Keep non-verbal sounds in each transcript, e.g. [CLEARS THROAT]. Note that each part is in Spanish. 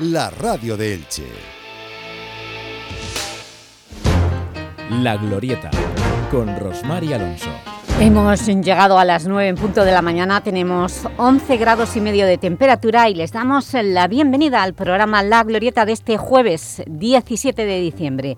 la radio de Elche. La Glorieta, con Rosmar Alonso. Hemos llegado a las 9 en punto de la mañana, tenemos 11 grados y medio de temperatura y les damos la bienvenida al programa La Glorieta de este jueves 17 de diciembre.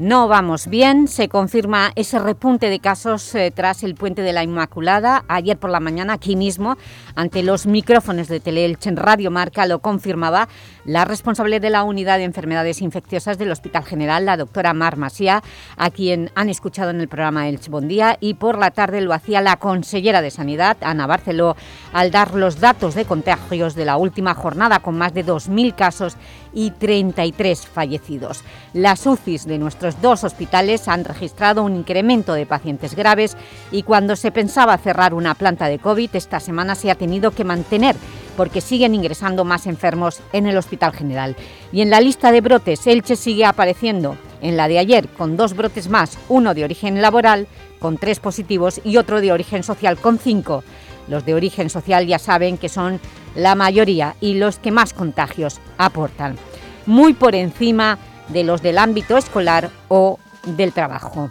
No vamos bien, se confirma ese repunte de casos eh, tras el Puente de la Inmaculada. Ayer por la mañana, aquí mismo, ante los micrófonos de Teleelch en Radio Marca, lo confirmaba la responsable de la Unidad de Enfermedades Infecciosas del Hospital General, la doctora Mar Masía, a quien han escuchado en el programa Elche Buen Día, y por la tarde lo hacía la consellera de Sanidad, Ana Barceló, al dar los datos de contagios de la última jornada, con más de 2.000 casos y 33 fallecidos. Las UCIs de nuestros dos hospitales han registrado un incremento de pacientes graves y cuando se pensaba cerrar una planta de COVID, esta semana se ha tenido que mantener porque siguen ingresando más enfermos en el Hospital General. Y en la lista de brotes, Elche sigue apareciendo en la de ayer con dos brotes más, uno de origen laboral con tres positivos y otro de origen social con cinco. Los de origen social ya saben que son la mayoría y los que más contagios aportan, muy por encima de los del ámbito escolar o del trabajo.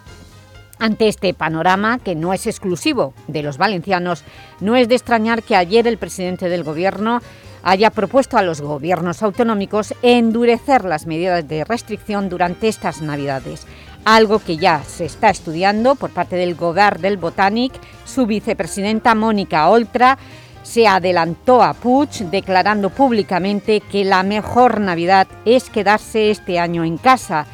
Ante este panorama, que no es exclusivo de los valencianos, no es de extrañar que ayer el presidente del Gobierno haya propuesto a los gobiernos autonómicos endurecer las medidas de restricción durante estas Navidades, algo que ya se está estudiando por parte del Gobierno del Botanic. Su vicepresidenta Mónica Oltra se adelantó a Puig declarando públicamente que la mejor Navidad es quedarse este año en casa.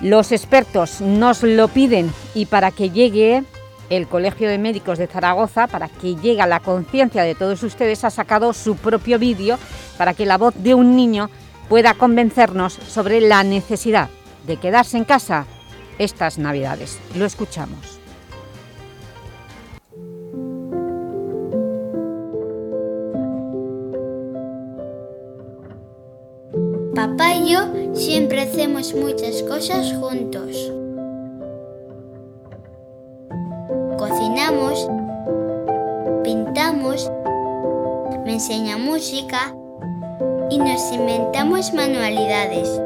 Los expertos nos lo piden y para que llegue el Colegio de Médicos de Zaragoza, para que llegue a la conciencia de todos ustedes, ha sacado su propio vídeo para que la voz de un niño pueda convencernos sobre la necesidad de quedarse en casa estas Navidades. Lo escuchamos. Papá y yo siempre hacemos muchas cosas juntos. Cocinamos, pintamos, me enseña música y nos inventamos manualidades.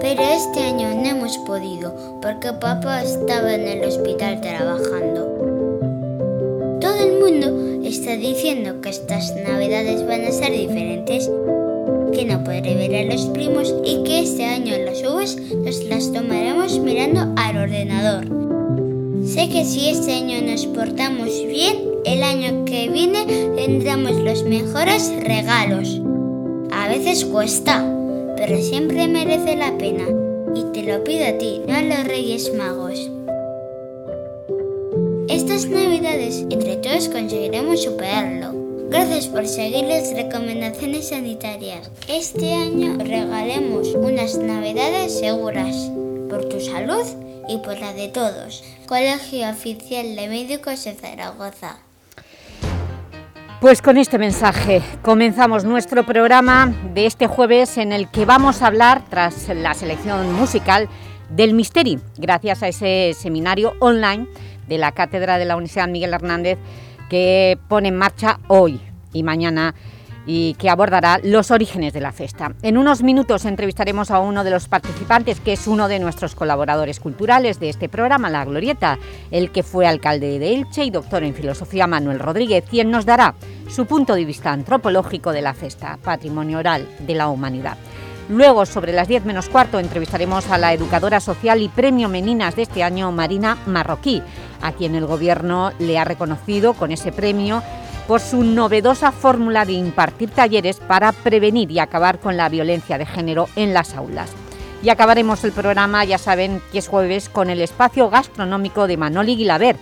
Pero este año no hemos podido porque papá estaba en el hospital trabajando. Todo el mundo está diciendo que estas navidades van a ser diferentes que no podré ver a los primos y que este año las uvas nos las tomaremos mirando al ordenador. Sé que si este año nos portamos bien, el año que viene tendremos los mejores regalos. A veces cuesta, pero siempre merece la pena. Y te lo pido a ti, no a los Reyes Magos. Estas navidades, entre todos conseguiremos superarlo. Gracias por seguir las recomendaciones sanitarias. Este año regalemos unas navidades seguras por tu salud y por la de todos. Colegio Oficial de Médicos de Zaragoza. Pues con este mensaje comenzamos nuestro programa de este jueves en el que vamos a hablar, tras la selección musical, del Misteri, gracias a ese seminario online de la Cátedra de la Universidad Miguel Hernández que pone en marcha hoy y mañana y que abordará los orígenes de la festa. En unos minutos entrevistaremos a uno de los participantes, que es uno de nuestros colaboradores culturales de este programa, La Glorieta, el que fue alcalde de Elche y doctor en Filosofía Manuel Rodríguez, quien nos dará su punto de vista antropológico de la festa, patrimonio oral de la humanidad. Luego, sobre las 10 menos cuarto, entrevistaremos a la educadora social y premio Meninas de este año, Marina Marroquí, a quien el Gobierno le ha reconocido con ese premio por su novedosa fórmula de impartir talleres para prevenir y acabar con la violencia de género en las aulas. Y acabaremos el programa, ya saben que es jueves, con el espacio gastronómico de Manoli Guilaber,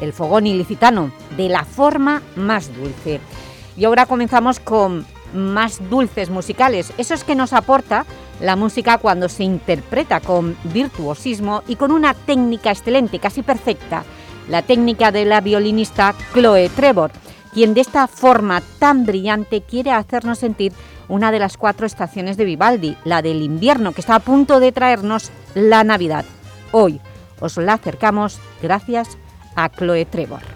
el fogón ilicitano, de la forma más dulce. Y ahora comenzamos con más dulces musicales, esos que nos aporta la música cuando se interpreta con virtuosismo y con una técnica excelente, casi perfecta, la técnica de la violinista Chloe Trevor, quien de esta forma tan brillante quiere hacernos sentir una de las cuatro estaciones de Vivaldi, la del invierno, que está a punto de traernos la Navidad. Hoy os la acercamos gracias a Chloe Trevor.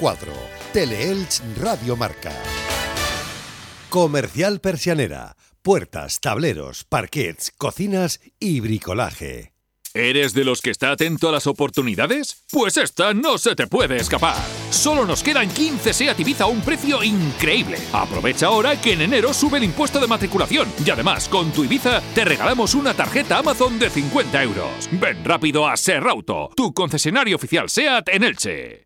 101.4 Teleelch Radio Marca. Comercial Persianera. Puertas, tableros, parquets, cocinas y bricolaje. ¿Eres de los que está atento a las oportunidades? Pues esta no se te puede escapar. Solo nos quedan 15 SEAT Ibiza a un precio increíble. Aprovecha ahora que en enero sube el impuesto de matriculación y además con tu Ibiza te regalamos una tarjeta Amazon de 50 euros. Ven rápido a Serrauto, tu concesionario oficial SEAT en Elche.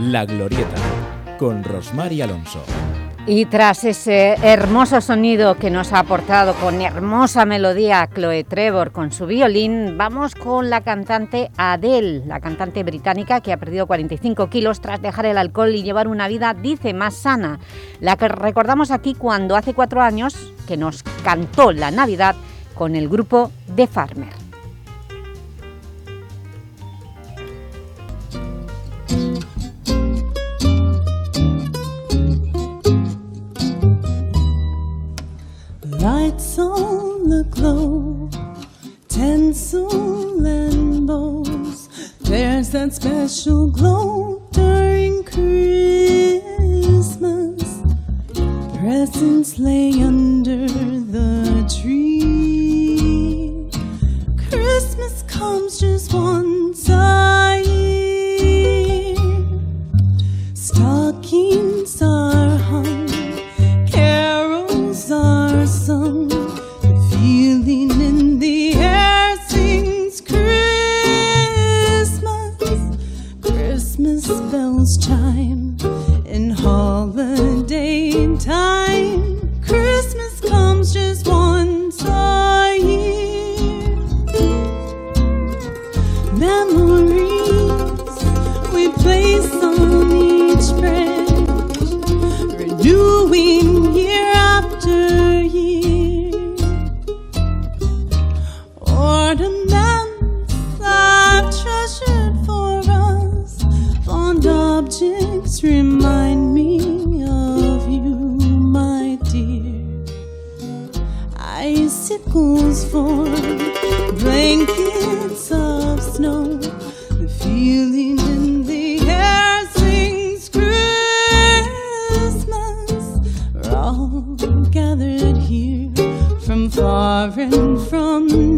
La Glorieta, con Rosmar y Alonso. Y tras ese hermoso sonido que nos ha aportado con hermosa melodía Chloe Trevor con su violín, vamos con la cantante Adele, la cantante británica que ha perdido 45 kilos tras dejar el alcohol y llevar una vida, dice, más sana. La que recordamos aquí cuando hace cuatro años que nos cantó la Navidad con el grupo The Farmer. Lights on the glow, tinsel and bows. There's that special glow during Christmas. Presents lay under the tree. Christmas comes just once a year. Stockings remind me of you, my dear. Icicles form blankets of snow. The feeling in the air sings Christmas. We're all gathered here from far and from near.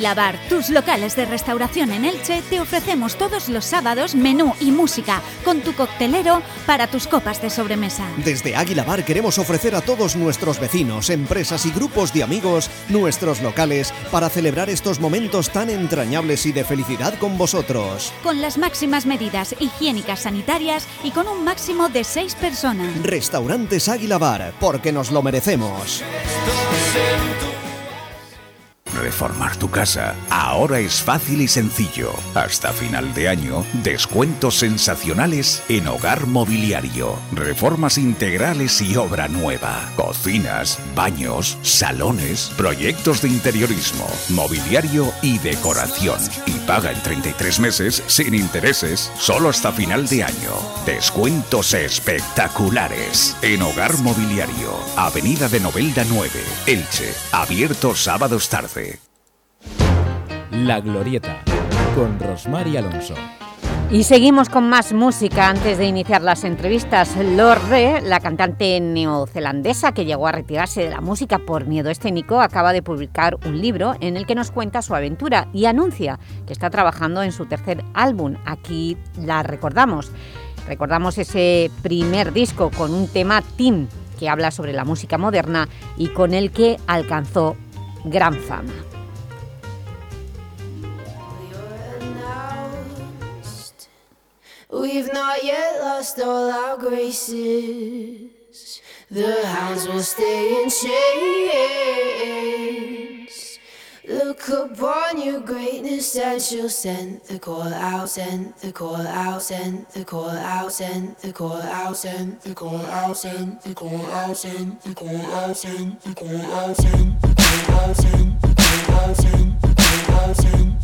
Bar, tus locales de restauración en Elche, te ofrecemos todos los sábados menú y música con tu coctelero para tus copas de sobremesa. Desde Águila Bar queremos ofrecer a todos nuestros vecinos, empresas y grupos de amigos nuestros locales para celebrar estos momentos tan entrañables y de felicidad con vosotros. Con las máximas medidas higiénicas sanitarias y con un máximo de seis personas. Restaurantes Águila Bar, porque nos lo merecemos. Reformar tu casa ahora es fácil y sencillo. Hasta final de año, descuentos sensacionales en hogar mobiliario, reformas integrales y obra nueva, cocinas, baños, salones, proyectos de interiorismo, mobiliario y decoración. Y paga en 33 meses sin intereses, solo hasta final de año. Descuentos espectaculares en hogar mobiliario, Avenida de Novelda 9, Elche, abierto sábados tarde. La Glorieta, con Rosmar Alonso. Y seguimos con más música antes de iniciar las entrevistas. Lorde, la cantante neozelandesa que llegó a retirarse de la música por miedo escénico, acaba de publicar un libro en el que nos cuenta su aventura y anuncia que está trabajando en su tercer álbum. Aquí la recordamos. Recordamos ese primer disco con un tema Team que habla sobre la música moderna y con el que alcanzó gran fama. We've not yet lost all our graces. The hounds will stay in chains. Look upon your greatness and she'll send the call out, send the call out, send the call out, send the call out, send the call out, send the call out, send the call out, send the call out, send the dancing, dancing, dancing.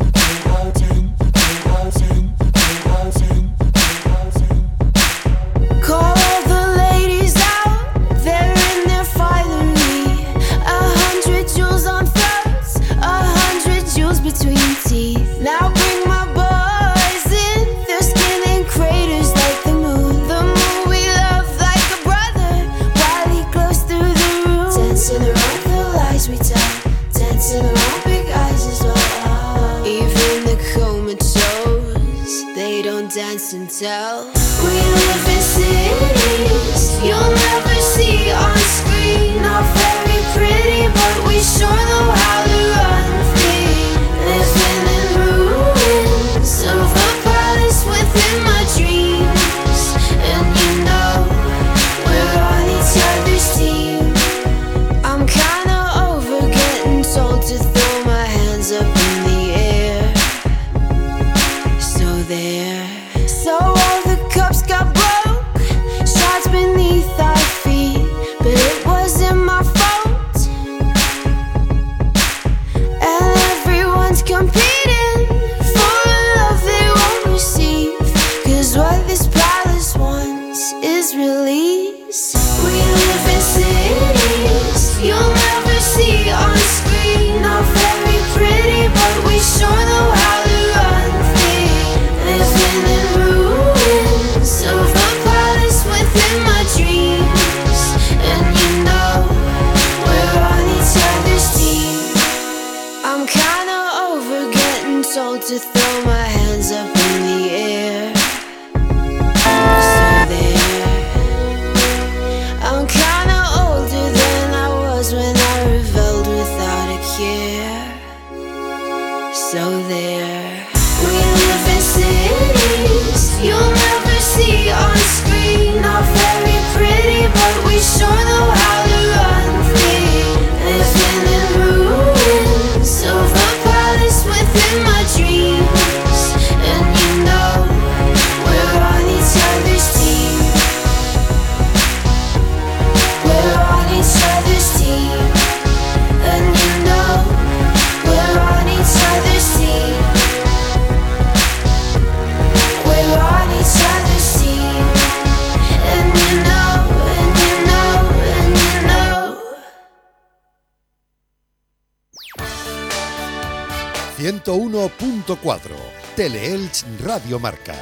Radio Marca.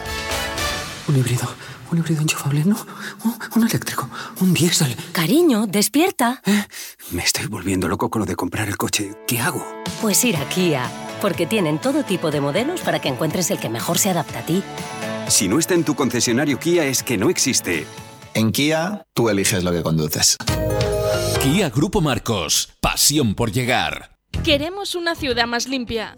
Un híbrido, un híbrido enchufable, no, un, un eléctrico, un diésel. Cariño, despierta. Me estoy volviendo loco con lo de comprar el coche. ¿Qué hago? Pues ir a Kia, porque tienen todo tipo de modelos para que encuentres el que mejor se adapta a ti. Si no está en tu concesionario Kia es que no existe. En Kia, tú eliges lo que conduces. Kia Grupo Marcos. Pasión por llegar. Queremos una ciudad más limpia.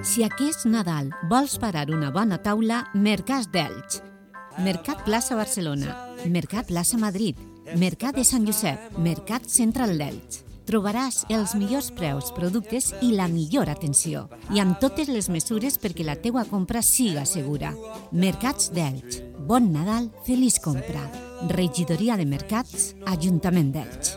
Si aquest Nadal vols parar una bona taula, Mercats d'Elx. Mercat Plaça Barcelona, Mercat Plaça Madrid, Mercat de Sant Josep, Mercat Central d'Elx. Trobaràs els millors preus, productes i la millor atenció. I amb totes les mesures perquè la teua compra siga segura. Mercats d'Elx. Bon Nadal, feliç compra. Regidoria de Mercats, Ajuntament d'Elx.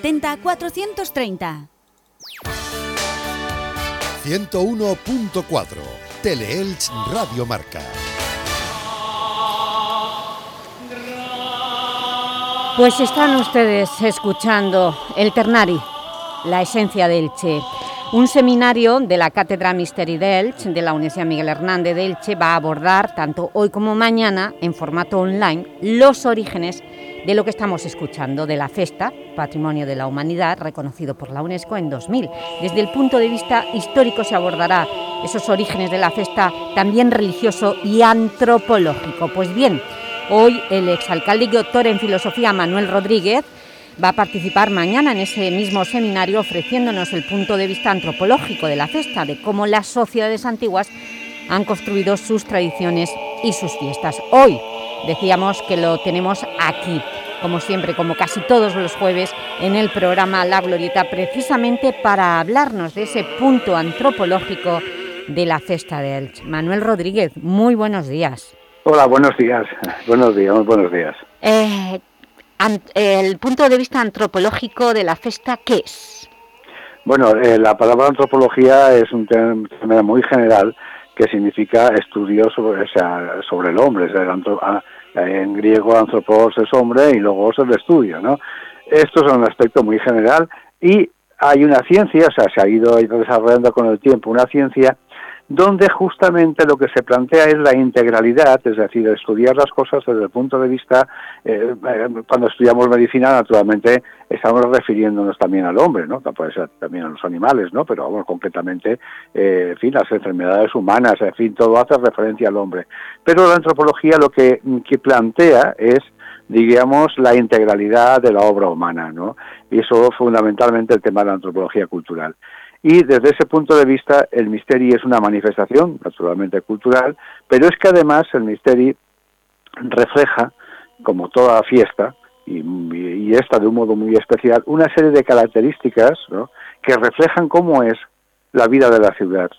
430. 101.4 Teleelch Radio Marca. Pues están ustedes escuchando El Ternari, la esencia de Elche. Un seminario de la Cátedra Misteri de Elche, de la Universidad Miguel Hernández de Elche, va a abordar, tanto hoy como mañana, en formato online, los orígenes de lo que estamos escuchando, de la festa, Patrimonio de la Humanidad, reconocido por la UNESCO en 2000. Desde el punto de vista histórico se abordará esos orígenes de la festa, también religioso y antropológico. Pues bien, hoy el exalcalde y doctor en filosofía Manuel Rodríguez va a participar mañana en ese mismo seminario ofreciéndonos el punto de vista antropológico de la festa, de cómo las sociedades antiguas han construido sus tradiciones y sus fiestas. Hoy decíamos que lo tenemos aquí, como siempre, como casi todos los jueves, en el programa La Glorieta, precisamente para hablarnos de ese punto antropológico de la festa de Elche. Manuel Rodríguez, muy buenos días. Hola, buenos días. [LAUGHS] Buenos días, muy buenos días. Eh, el punto de vista antropológico de la festa, ¿qué es? Bueno, eh, la palabra antropología es un término muy general que significa estudio sobre, o sea, sobre el hombre. En griego antropos es hombre y luego es el estudio, ¿no? Esto es un aspecto muy general y hay una ciencia, o sea, se ha ido desarrollando con el tiempo una ciencia donde justamente lo que se plantea es la integralidad, es decir, estudiar las cosas desde el punto de vista, eh, cuando estudiamos medicina, naturalmente estamos refiriéndonos también al hombre, ¿no? Puede ser también a los animales, ¿no? Pero vamos, concretamente, eh, fin, las enfermedades humanas, en fin, todo hace referencia al hombre. Pero la antropología lo que, que plantea es digamos, la integralidad de la obra humana, ¿no? Y eso fundamentalmente el tema de la antropología cultural. Y desde ese punto de vista, el misterio es una manifestación, naturalmente cultural, pero es que además el misterio refleja, como toda fiesta, y, y, esta de un modo muy especial, una serie de características que reflejan cómo es la vida de la ciudad.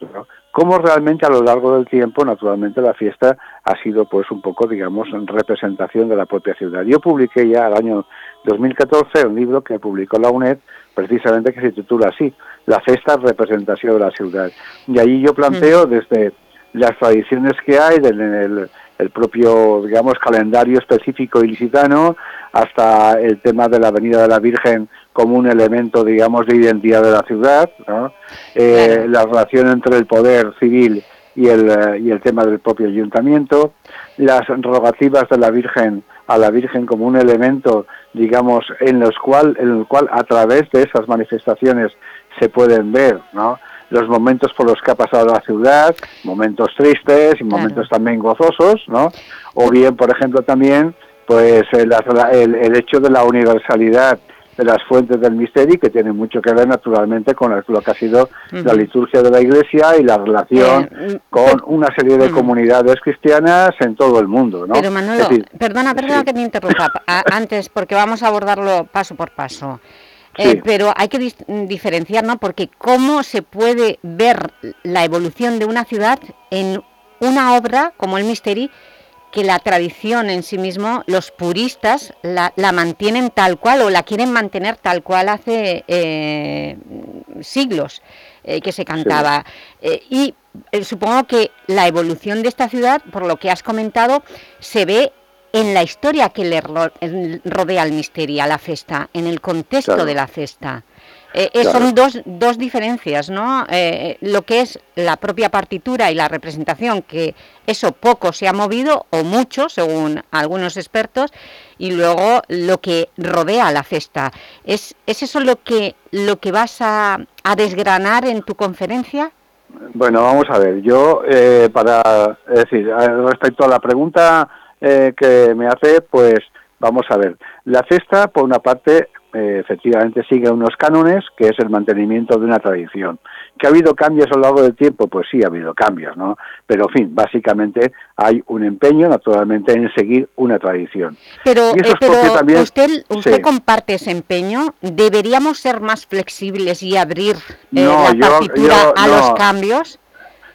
Cómo realmente a lo largo del tiempo, naturalmente, la fiesta ha sido pues un poco, digamos, en representación de la propia ciudad. Yo publiqué ya el año 2014 un libro que publicó la UNED, precisamente que se titula así, La Festa Representación de la Ciudad. Y allí yo planteo desde las tradiciones que hay, del el, el propio, digamos, calendario específico ilicitano, hasta el tema de la Avenida de la Virgen como un elemento, digamos, de identidad de la ciudad, ¿no? Eh, la relación entre el poder civil y el, eh, y el tema del propio ayuntamiento, las rogativas de la Virgen a la Virgen como un elemento, digamos, en, los cual, en el cual a través de esas manifestaciones se pueden ver, ¿no? los momentos por los que ha pasado la ciudad, momentos tristes y momentos también gozosos, ¿no? O bien, por ejemplo, también, pues el, el, el hecho de la universalidad de las fuentes del misterio que tiene mucho que ver naturalmente con lo que ha sido la liturgia de la Iglesia y la relación Eh, con una serie de comunidades cristianas en todo el mundo, ¿no? Pero Manolo, decir, perdona, perdona sí. que te interrumpa [LAUGHS] antes, porque vamos a abordarlo paso por paso. Sí. Eh, pero hay que dis- diferenciar, ¿no? Porque cómo se puede ver la evolución de una ciudad en una obra como el Misteri, que la tradición en sí mismo, los puristas la, la mantienen tal cual o la quieren mantener tal cual hace eh, siglos eh, que se cantaba. Eh, y eh, supongo que la evolución de esta ciudad, por lo que has comentado, se ve en la historia que le rodea al misterio, a la festa, en el contexto Claro. de la festa. Eh, eh, Claro. Son dos, dos diferencias, ¿no? Eh, lo que es la propia partitura y la representación, que eso poco se ha movido, o mucho, según algunos expertos, y luego lo que rodea la festa. ¿Es, es eso lo que, lo que vas a, a desgranar en tu conferencia? Bueno, vamos a ver. Yo, eh, para es decir, respecto a la pregunta eh, que me hace, pues vamos a ver. La cesta, por una parte, eh, efectivamente sigue unos cánones, que es el mantenimiento de una tradición. ¿Que ha habido cambios a lo largo del tiempo? Pues sí, ha habido cambios, ¿no? Pero, en fin, básicamente hay un empeño, naturalmente, en seguir una tradición. Pero, Y eso eh, pero también- usted, usted Sí. comparte ese empeño. ¿Deberíamos ser más flexibles y abrir eh, No, la yo- partitura yo- a no. los cambios?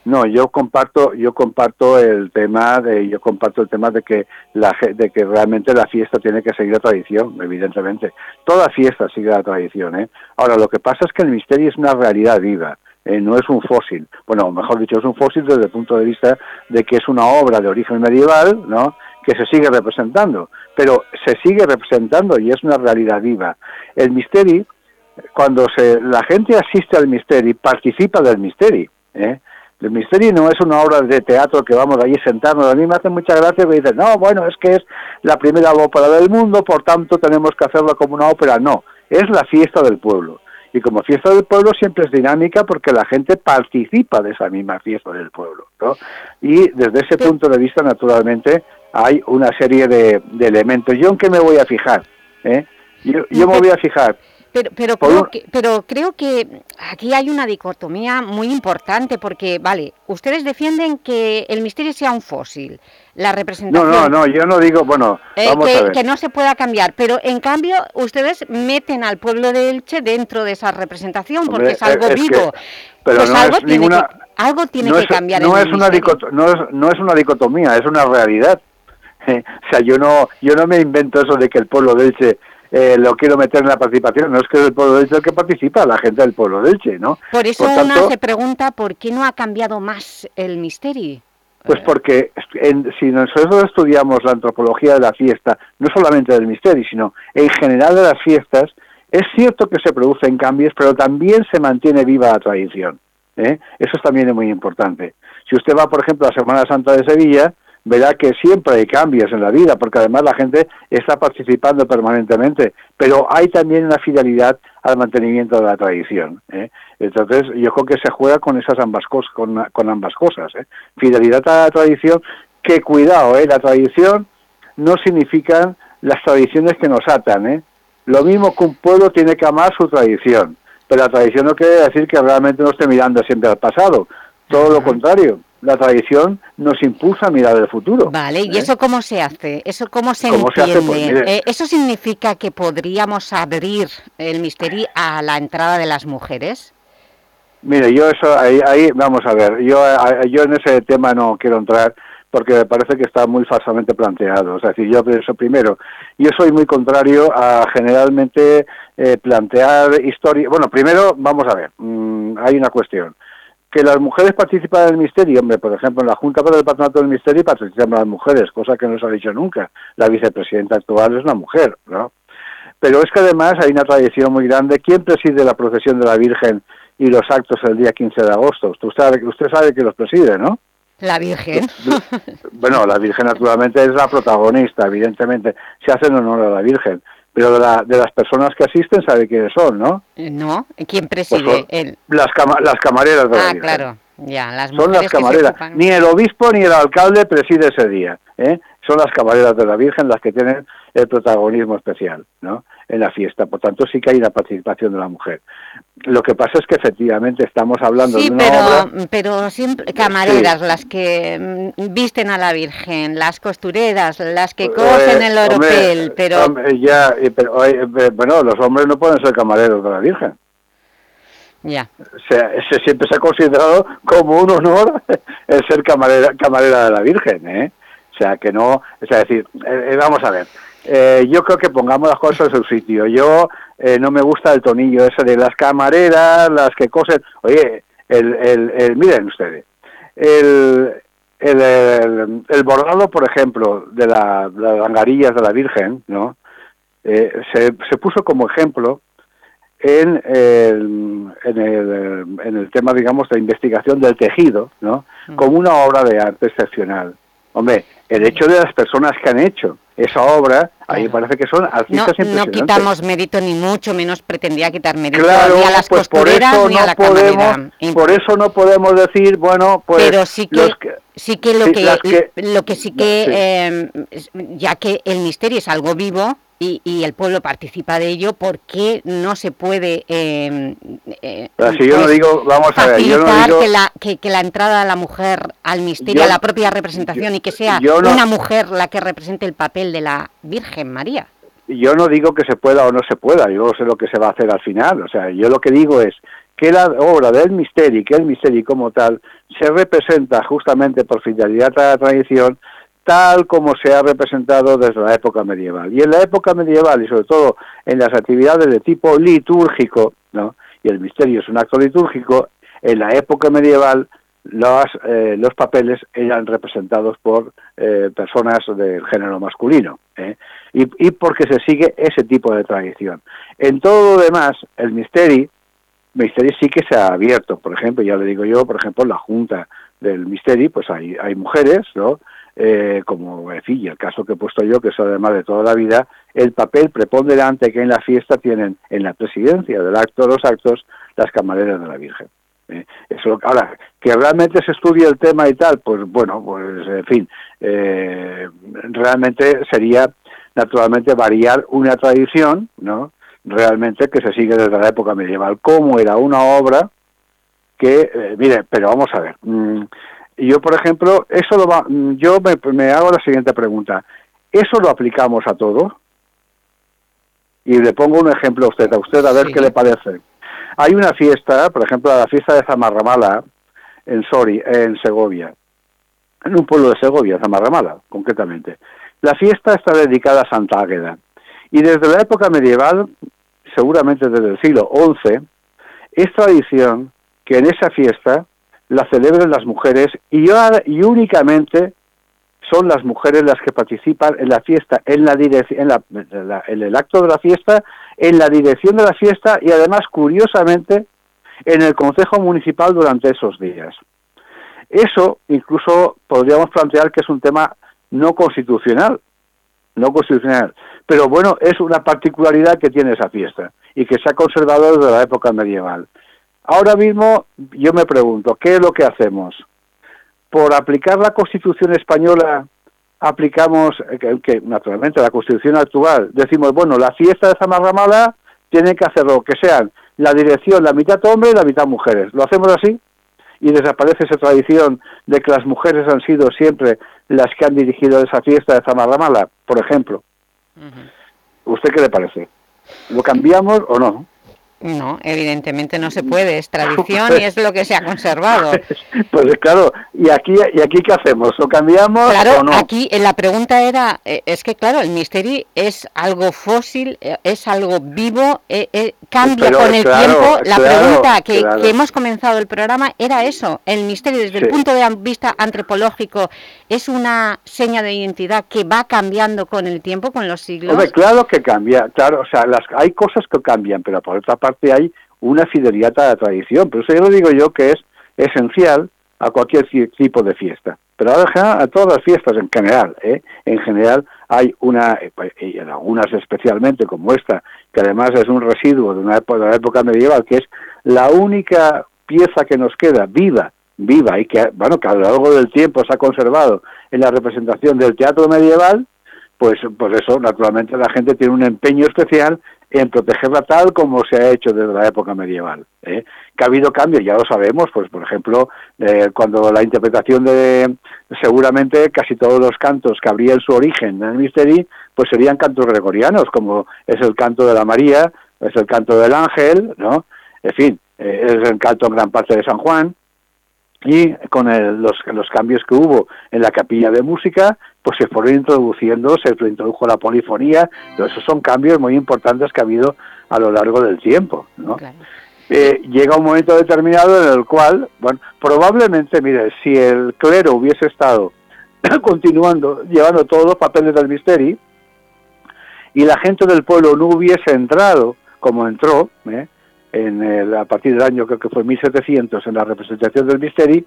No, yo comparto, yo comparto el tema de, yo comparto el tema de que la, de que realmente la fiesta tiene que seguir la tradición, evidentemente. Toda fiesta sigue la tradición, ¿eh? Ahora lo que pasa es que el misterio es una realidad viva, eh, no es un fósil. Bueno, mejor dicho, es un fósil desde el punto de vista de que es una obra de origen medieval, ¿no? Que se sigue representando, pero se sigue representando y es una realidad viva. El misterio cuando se, la gente asiste al misterio, participa del misterio. ¿eh? El misterio no es una obra de teatro que vamos allí sentarnos. A mí me hace mucha gracia que dicen, no, bueno, es que es la primera ópera del mundo, por tanto tenemos que hacerlo como una ópera. No, es la fiesta del pueblo. Y como fiesta del pueblo siempre es dinámica porque la gente participa de esa misma fiesta del pueblo. ¿no? Y desde ese punto de vista, naturalmente, hay una serie de, de elementos. ¿Yo en qué me voy a fijar? ¿Eh? Yo, yo me voy a fijar Pero, pero, creo que, pero creo que aquí hay una dicotomía muy importante porque, vale, ustedes defienden que el misterio sea un fósil, la No, representación... no, no, yo no digo, bueno, eh, vamos que, a ver. que no se pueda cambiar, pero en cambio ustedes meten al pueblo de Elche dentro de esa representación porque es algo es que- vivo. pero Pues no algo es tiene ninguna- que, algo tiene no que cambiar no en es una dicoto- no es, no es una dicotomía, es una realidad. [LAUGHS] o sea, yo no, yo no me invento eso de que el pueblo de Elche eh, lo quiero meter en la participación, no es que es el pueblo de Elche el que participa, la gente del pueblo de Elche, ¿no? Por eso Por una se pregunta por qué no ha cambiado más el misterio. Pues porque en- si nosotros estudiamos la antropología de la fiesta, no solamente del misterio, sino en general de las fiestas, es cierto que se producen cambios, pero también se mantiene viva la tradición. ¿eh? Eso también es muy importante. Si usted va, por ejemplo, a Semana Santa de Sevilla, verá que siempre hay cambios en la vida, porque además la gente está participando permanentemente, pero hay también una fidelidad al mantenimiento de la tradición. ¿eh? Entonces, yo creo que se juega con esas ambas cosas, con, con ambas cosas. ¿eh? Fidelidad a la tradición, que cuidado, ¿eh? la tradición no significan las tradiciones que nos atan. ¿eh? Lo mismo que un pueblo tiene que amar su tradición, pero la tradición no quiere decir que realmente no esté mirando siempre al pasado, todo lo contrario. La tradición nos impulsa a mirar el futuro. Vale, ¿y ¿eh? eso cómo se hace? ¿Eso cómo se ¿Cómo se entiende? hace? Pues mire. Eh, ¿Eso significa que podríamos abrir el misterio a la entrada de las mujeres? Mire, yo eso, ahí, ahí vamos a ver, yo, yo en ese tema no quiero entrar porque me parece que está muy falsamente planteado. O sea, si yo pienso primero, yo soy muy contrario a generalmente eh, plantear historia. Bueno, primero, vamos a ver, mm, hay una cuestión. Que las mujeres participan en el misterio, hombre, por ejemplo, en la Junta para el Patronato del Misterio participan las mujeres, cosa que no se ha dicho nunca. La vicepresidenta actual es una mujer, ¿no? Pero es que además hay una tradición muy grande. ¿Quién preside la procesión de la Virgen y los actos el día 15 de agosto? Usted sabe, usted sabe que los preside, ¿no? La Virgen. Bueno, la Virgen naturalmente es la protagonista, evidentemente. Se hace en honor a la Virgen. Pero de, la, de las personas que asisten, sabe quiénes son, ¿no? Eh, No, ¿quién preside? Pues son El- Las, cama- las camareras de la Ah, Virgen. claro, ya, las Son las camareras. Ni el obispo ni el alcalde preside ese día. ¿eh? Son las camareras de la Virgen las que tienen el protagonismo especial ¿no? en la fiesta. Por tanto, sí que hay una participación de la mujer. Lo que pasa es que efectivamente estamos hablando Sí, de una pero, obra... pero siempre camareras, las que mm, visten a la Virgen, las costureras, las que cogen el Eh, hombre, oropel, pero hombre, ya, eh, pero, eh, bueno, los hombres no pueden ser camareros de la Virgen. ya. Se, se- siempre se ha considerado como un honor [LAUGHS] el ser camarera, camarera de la Virgen, ¿eh? O sea, que no, sea, decir, eh, eh, vamos a ver, eh, yo creo que pongamos las cosas en su sitio. Yo eh, no me gusta el tonillo ese de las camareras, las que cosen, oye, el, el, el- miren ustedes, el, el, el, el bordado, por ejemplo, de, la, de las angarillas de la Virgen, ¿no? Eh, se, se puso como ejemplo en el, en el, en el tema, digamos, de investigación del tejido, ¿no? Como una obra de arte excepcional. Hombre, el hecho de las personas que han hecho esa obra, a me parece que son No, artistas no impresionantes. quitamos mérito, ni mucho menos pretendía quitar mérito Claro, ni a las pues por costureras eso ni a no la camarera. podemos, por eso no podemos decir, bueno, pues pero sí que, los que- sí que lo sí, que, que- lo que sí que Sí. eh, ya que el misterio es algo vivo y, y el pueblo participa de ello ¿por qué no se puede eh, Pero si yo no digo, vamos a ver, yo no facilitar digo- que la que, que la entrada de la mujer al misterio Yo- a la propia representación y que sea yo no- una mujer la que represente el papel de la Virgen María yo no digo que se pueda o no se pueda, yo sé lo que se va a hacer al final, o sea, yo lo que digo es que la obra del misterio, que el misterio como tal, se representa justamente por fidelidad a la tradición, tal como se ha representado desde la época medieval. Y en la época medieval, y sobre todo en las actividades de tipo litúrgico, ¿no? y el misterio es un acto litúrgico, en la época medieval los, eh, los papeles eran representados por eh, personas del género masculino, ¿eh? y, y porque se sigue ese tipo de tradición. En todo lo demás, el misterio, misterio sí que se ha abierto, por ejemplo, ya le digo yo, por ejemplo, en la Junta del Misterio, pues hay, hay mujeres, ¿no? Eh, como, en fin, el caso que he puesto yo, que es además de toda la vida, el papel preponderante que en la fiesta tienen en la presidencia del acto los actos las camareras de la Virgen. Eh, eso, ahora, que realmente se estudie el tema y tal, pues bueno, pues en fin, eh, realmente sería naturalmente variar una tradición, ¿no? Realmente que se sigue desde la época medieval, como era una obra que, eh, mire, pero vamos a ver, mm, yo por ejemplo, eso lo va, mm, yo me, me hago la siguiente pregunta, ¿eso lo aplicamos a todo? Y le pongo un ejemplo a usted, a usted a ver qué le parece. Hay una fiesta, por ejemplo, la fiesta de Zamarramala, en Sori, en Segovia, en un pueblo de Segovia, Zamarramala, concretamente. La fiesta está dedicada a Santa Águeda. Y desde la época medieval, seguramente desde el siglo XI, es tradición que en esa fiesta la celebren las mujeres y, y únicamente son las mujeres las que participan en la fiesta, en la en, la- en la- en el acto de la fiesta, en la dirección de la fiesta y además, curiosamente, en el Consejo Municipal durante esos días. Eso incluso podríamos plantear que es un tema no constitucional, no constitucional, pero bueno, es una particularidad que tiene esa fiesta y que se ha conservado desde la época medieval. Ahora mismo yo me pregunto, ¿qué es lo que hacemos? Por aplicar la Constitución española aplicamos, eh, que, que, naturalmente la Constitución actual, decimos, bueno, la fiesta de Zamarramala tiene que hacerlo, que sean la dirección la mitad hombres y la mitad mujeres. ¿Lo hacemos así? Y desaparece esa tradición de que las mujeres han sido siempre las que han dirigido esa fiesta de Zamarramala, por ejemplo. ¿Usted qué le parece? ¿Lo cambiamos o no? No, evidentemente no se puede, es tradición y es lo que se ha conservado. [LAUGHS] Pues claro, ¿y aquí, y aquí qué hacemos? ¿Lo cambiamos Claro, o no? aquí eh, la pregunta era, eh, es que claro, el misterio es algo fósil, eh, es algo vivo, eh, eh, cambia Pero, con el claro, tiempo. La claro, pregunta que, claro. que hemos comenzado el programa era eso, el misterio desde el punto de vista antropológico es una seña de identidad que va cambiando con el tiempo, con los siglos. Hombre, claro que cambia, claro, o sea, las, hay cosas que cambian, pero por otra parte hay una fidelidad a la tradición, pero eso ya lo digo yo que es esencial a cualquier tipo de fiesta. Pero ahora en general, a todas las fiestas en general, ¿eh? en general hay una, eh, y en algunas especialmente como esta, que además es un residuo de una época medieval, que es la única pieza que nos queda viva, viva y que, bueno, que a lo largo del tiempo se ha conservado en la representación del teatro medieval, pues, pues eso, naturalmente la gente tiene un empeño especial en protegerla tal como se ha hecho desde la época medieval. ¿eh? Que ha habido cambios, ya lo sabemos, pues por ejemplo, eh, cuando la interpretación de, seguramente casi todos los cantos que habría en su origen en el Misteri, pues serían cantos gregorianos, como es el canto de la María, es el canto del Ángel, ¿no? En fin, eh, es el canto en gran parte de San Juan, y con el- los, los cambios que hubo en la capilla de música, pues se fueron introduciendo, se introdujo la polifonía, pero esos son cambios muy importantes que ha habido a lo largo del tiempo, ¿no? Eh, llega un momento determinado en el cual, bueno, probablemente, mire, si el clero hubiese estado [CLEARS THROAT] continuando, llevando todos los papeles del misterio, y la gente del pueblo no hubiese entrado como entró, ¿eh? en el- a partir del año creo que fue 1700 en la representación del Misteri,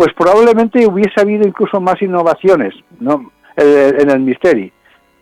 pues probablemente hubiese habido incluso más innovaciones ¿no? en, el Misteri.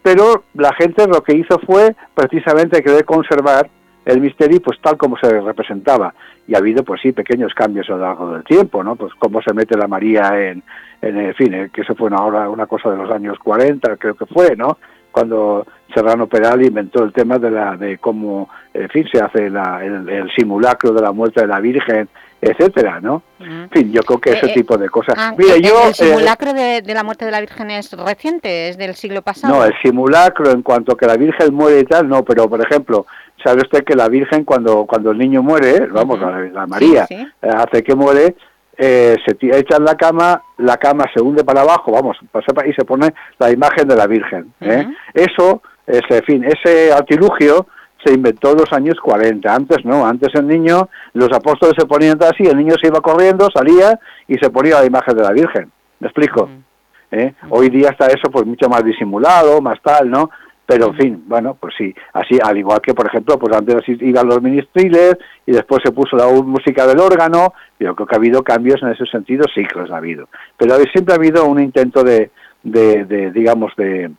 Pero la gente lo que hizo fue precisamente querer conservar el Misteri pues tal como se representaba. Y ha habido pues sí pequeños cambios a lo largo del tiempo, ¿no? Pues cómo se mete la María en, en en fin, eh, que eso fue una, hora- una cosa de los años 40, creo que fue, ¿no? Cuando Serrano Peral inventó el tema de la de cómo, en fin, se hace la- el, el simulacro de la muerte de la Virgen, etcétera, ¿no? En fin, yo creo que ese Eh, eh, tipo de cosas. Ah, Mire, ¿el- yo ¿El eh, simulacro de, de la muerte de la Virgen es reciente? ¿Es del siglo pasado? no, el simulacro en cuanto que la Virgen muere y tal, no, pero por ejemplo, sabe usted que la Virgen cuando cuando el niño muere, vamos, la, la María, Sí, sí. eh, hace que muere, eh, se echa en la cama, la cama se hunde para abajo, vamos, pasa pa- y se pone la imagen de la Virgen. ¿eh? Eso, ese, en fin, ese artilugio se inventó en los años 40, antes no, antes el niño, los apóstoles se ponían así, el niño se iba corriendo, salía y se ponía la imagen de la Virgen. ¿Me explico? ¿eh? Hoy día está eso pues mucho más disimulado, más tal, ¿no? Pero en fin, bueno, pues sí, así, al igual que por ejemplo, pues antes así iban los ministriles y después se puso la música del órgano, yo creo que ha habido cambios en ese sentido, sí que los ha habido. Pero siempre ha habido un intento de, de, de, digamos, de,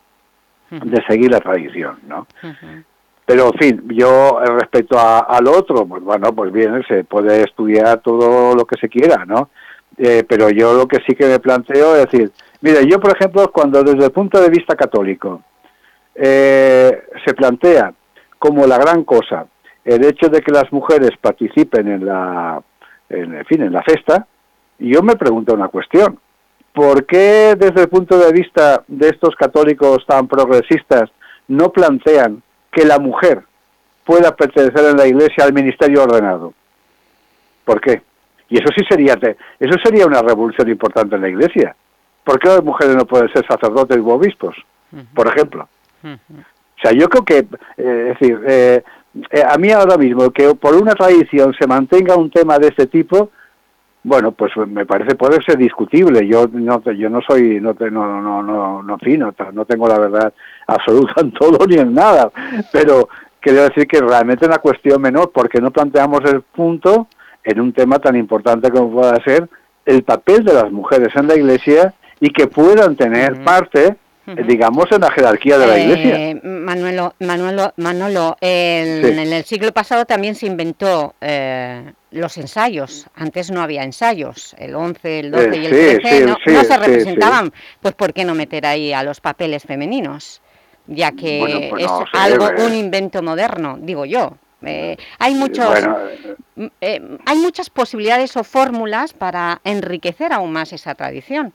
de seguir la tradición, ¿no? Pero, en fin, yo eh, respecto a, al otro, pues bueno, pues bien, se puede estudiar todo lo que se quiera, ¿no? Eh, pero yo lo que sí que me planteo es decir, mire, yo por ejemplo, cuando desde el punto de vista católico eh, se plantea como la gran cosa el hecho de que las mujeres participen en la, en, en fin, en la festa, yo me pregunto una cuestión. ¿Por qué desde el punto de vista de estos católicos tan progresistas no plantean que la mujer pueda pertenecer en la iglesia al ministerio ordenado? ¿Por qué? Y eso sí sería eso sería una revolución importante en la iglesia. ¿Por qué las mujeres no pueden ser sacerdotes u obispos? Por ejemplo. O sea, yo creo que, eh, es decir, eh, eh, a mí ahora mismo que por una tradición se mantenga un tema de este tipo, bueno, pues me parece puede ser discutible. Yo no yo no soy no no no no no en fin, no, tengo la verdad [LAUGHS] absoluta en todo ni en nada, pero quiero decir que realmente es una cuestión menor porque no planteamos el punto en un tema tan importante como pueda ser el papel de las mujeres en la iglesia y que puedan tener parte digamos en la jerarquía de la iglesia. Eh, Manuelo, Manuelo, Manolo, el- Sí. en el siglo pasado también se inventó eh, los ensayos. Antes no había ensayos. El 11, el 12 y el Eh, sí, 13 sí, no, sí, no se representaban. Pues ¿por qué no meter ahí a los papeles femeninos? Ya que Bueno, pues es no algo, eh. un invento moderno, digo yo. Eh, hay muchos... Bueno, eh, hay muchas posibilidades o fórmulas para enriquecer aún más esa tradición.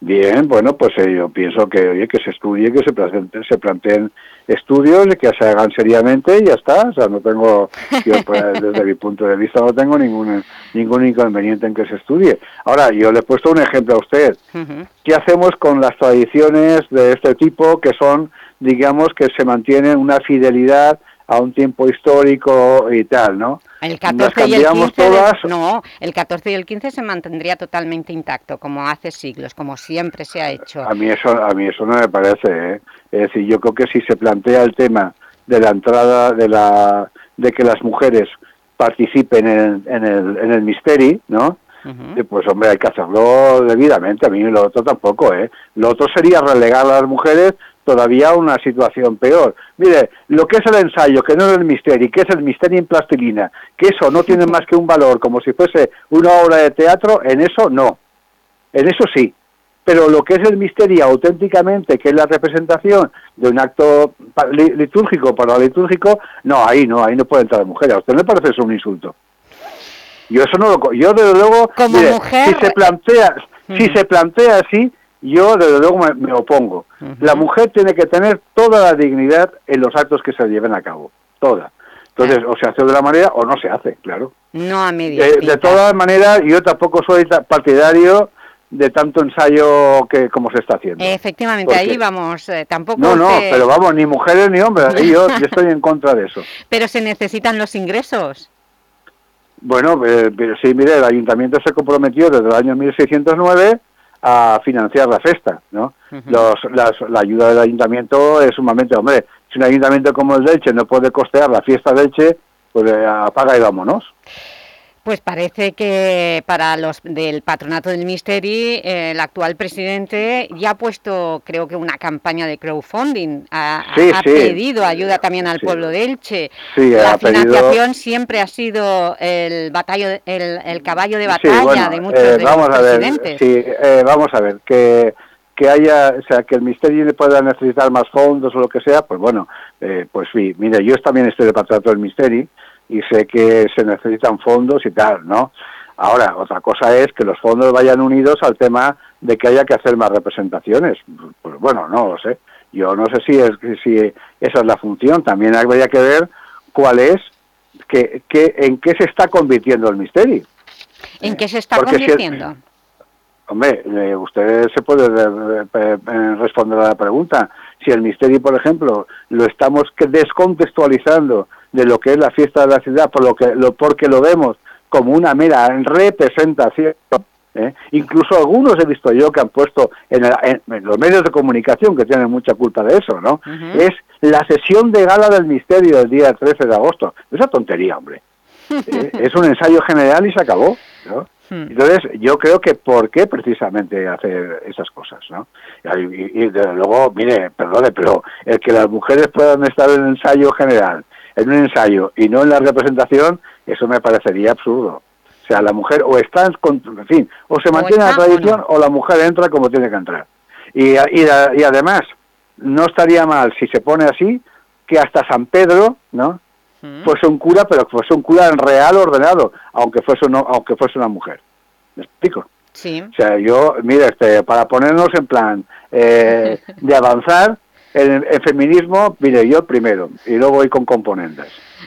Bien, bueno, pues eh, yo pienso que oye, que se estudie, que se planteen, se planteen estudios y que se hagan seriamente y ya está. O sea, no tengo, yo, [LAUGHS] pues, desde mi punto de vista no tengo ningún, ningún inconveniente en que se estudie. Ahora, yo le he puesto un ejemplo a usted. ¿Qué hacemos con las tradiciones de este tipo que son, digamos, que se mantienen una fidelidad a un tiempo histórico y tal, ¿no? El Las 14 y el cambiamos 15, de- todas. no, el 14 y el 15 se mantendría totalmente intacto, como hace siglos, como siempre se ha hecho. A mí eso, a mí eso no me parece. ¿eh? Es decir, yo creo que si se plantea el tema de la entrada de la, de que las mujeres participen en, en el, en el misteri, ¿no? Eh, Pues hombre, hay que hacerlo debidamente. A mí lo otro tampoco, ¿eh? Lo otro sería relegar a las mujeres todavía una situación peor. Mire, lo que es el ensayo, que no es el misterio, que es el misterio en plastilina, que eso no tiene más que un valor como si fuese una obra de teatro, en eso no. En eso sí. Pero lo que es el misterio auténticamente, que es la representación de un acto litúrgico para litúrgico, no, ahí no, ahí no puede entrar mujer. ¿A usted le parece eso un insulto? Yo eso no lo... Yo desde luego... Como mire, mujer- Si se plantea, si se plantea así, yo desde luego me, me opongo. La mujer tiene que tener toda la dignidad en los actos que se lleven a cabo. Toda. Entonces, o se hace de la manera o no se hace, claro. No a medias Eh, de todas maneras, yo tampoco soy partidario de tanto ensayo que como se está haciendo. Efectivamente, ¿Por ahí vamos, eh, tampoco No, no, se- pero vamos, ni mujeres ni hombres, ahí yo, yo [LAUGHS] estoy en contra de eso. pero se necesitan los ingresos. Bueno, eh, pero sí, mire, el ayuntamiento se comprometió desde el año 1609 a financiar la festa, ¿no? Los, las- la ayuda del ayuntamiento es sumamente, hombre, si un ayuntamiento como el de Elche no puede costear la fiesta de Elche, pues eh, apaga y vámonos. Pues parece que para los del patronato del Misteri, eh, el actual presidente ya ha puesto, creo que una campaña de crowdfunding, ha, Sí, ha sí. pedido ayuda también al pueblo de Elche. Sí, La pedido- financiación siempre ha sido el, batallo, el, el caballo de Sí, batalla bueno, de muchos eh, de vamos los a ver, presidentes. sí, eh, vamos a ver, que, que haya, o sea, que el Misterio pueda necesitar más fondos o lo que sea, pues bueno, eh, pues sí, mire, yo también estoy de patronato del Misterio y sé que se necesitan fondos y tal, ¿no? Ahora, otra cosa es que los fondos vayan unidos al tema de que haya que hacer más representaciones. Pues bueno, no lo sé. Yo no sé si es si esa es la función. También habría que ver cuál es, que, que, en qué se está convirtiendo el misterio. ¿En qué se está porque si el- convirtiendo? Hombre, eh, usted se puede eh, responder a la pregunta. Si el misterio, por ejemplo, lo estamos descontextualizando de lo que es la fiesta de la ciudad, por lo que lo, porque lo vemos como una mera representación, ¿eh? incluso algunos he visto yo que han puesto en, el- en- en los medios de comunicación, que tienen mucha culpa de eso, ¿no? Es la sesión de gala del misterio del día 13 de agosto. Esa tontería, hombre. ¿eh? [LAUGHS] es un ensayo general y se acabó, ¿no? Entonces, yo creo que por qué precisamente hacer esas cosas, ¿no? Y, y- y, desde luego, mire, perdone, pero el que las mujeres puedan estar en el ensayo general, en un ensayo y no en la representación, eso me parecería absurdo. O sea, la mujer o está, en, con- en fin, o se mantiene la está tradición o, la mujer entra como tiene que entrar. Y, y, y además, no estaría mal si se pone así, que hasta San Pedro, ¿no? fuese un cura, pero que fuese un cura en real ordenado, aunque fuese uno, aunque fuese una mujer. ¿Me explico? Sí. O sea, yo, mira, este, para ponernos en plan eh, [LAUGHS] de avanzar en el feminismo, mire, yo primero, y luego voy con componentes.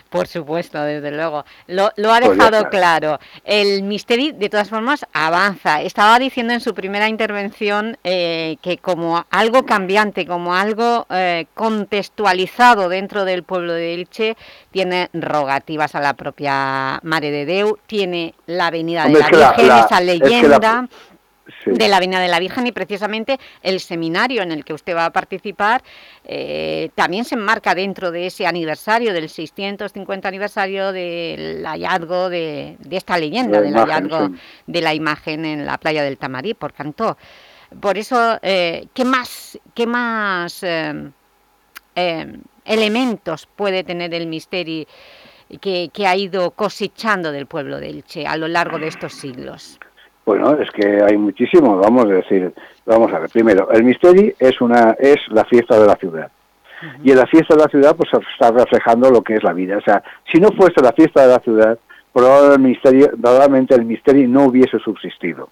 Por supuesto, desde luego. Lo, lo ha Pues dejado claro. El Misteri, de todas formas, avanza. Estaba diciendo en su primera intervención eh, que como algo cambiante, como algo eh, contextualizado dentro del pueblo de Elche, tiene rogativas a la propia Mare de Deu, tiene la Avenida de Hombre, la Virgen, la- esa es que la- leyenda Sí. de la Avenida de la Virgen y precisamente el seminario en el que usted va a participar eh, también se enmarca dentro de ese aniversario, del 650 aniversario del hallazgo de, de esta leyenda, La del imagen, hallazgo sí. de la imagen en la playa del Tamarí por Cantó. Por eso, eh, ¿qué más, qué más eh, elementos puede tener el misterio que, que ha ido cosechando del pueblo de Elche a lo largo de estos siglos? Bueno, es que hay muchísimo, vamos a decir, vamos a ver, primero, el misterio es una es la fiesta de la ciudad. Y en la fiesta de la ciudad pues está reflejando lo que es la vida, o sea, si no fuese la fiesta de la ciudad, probablemente el misterio, probablemente el misterio no hubiese subsistido.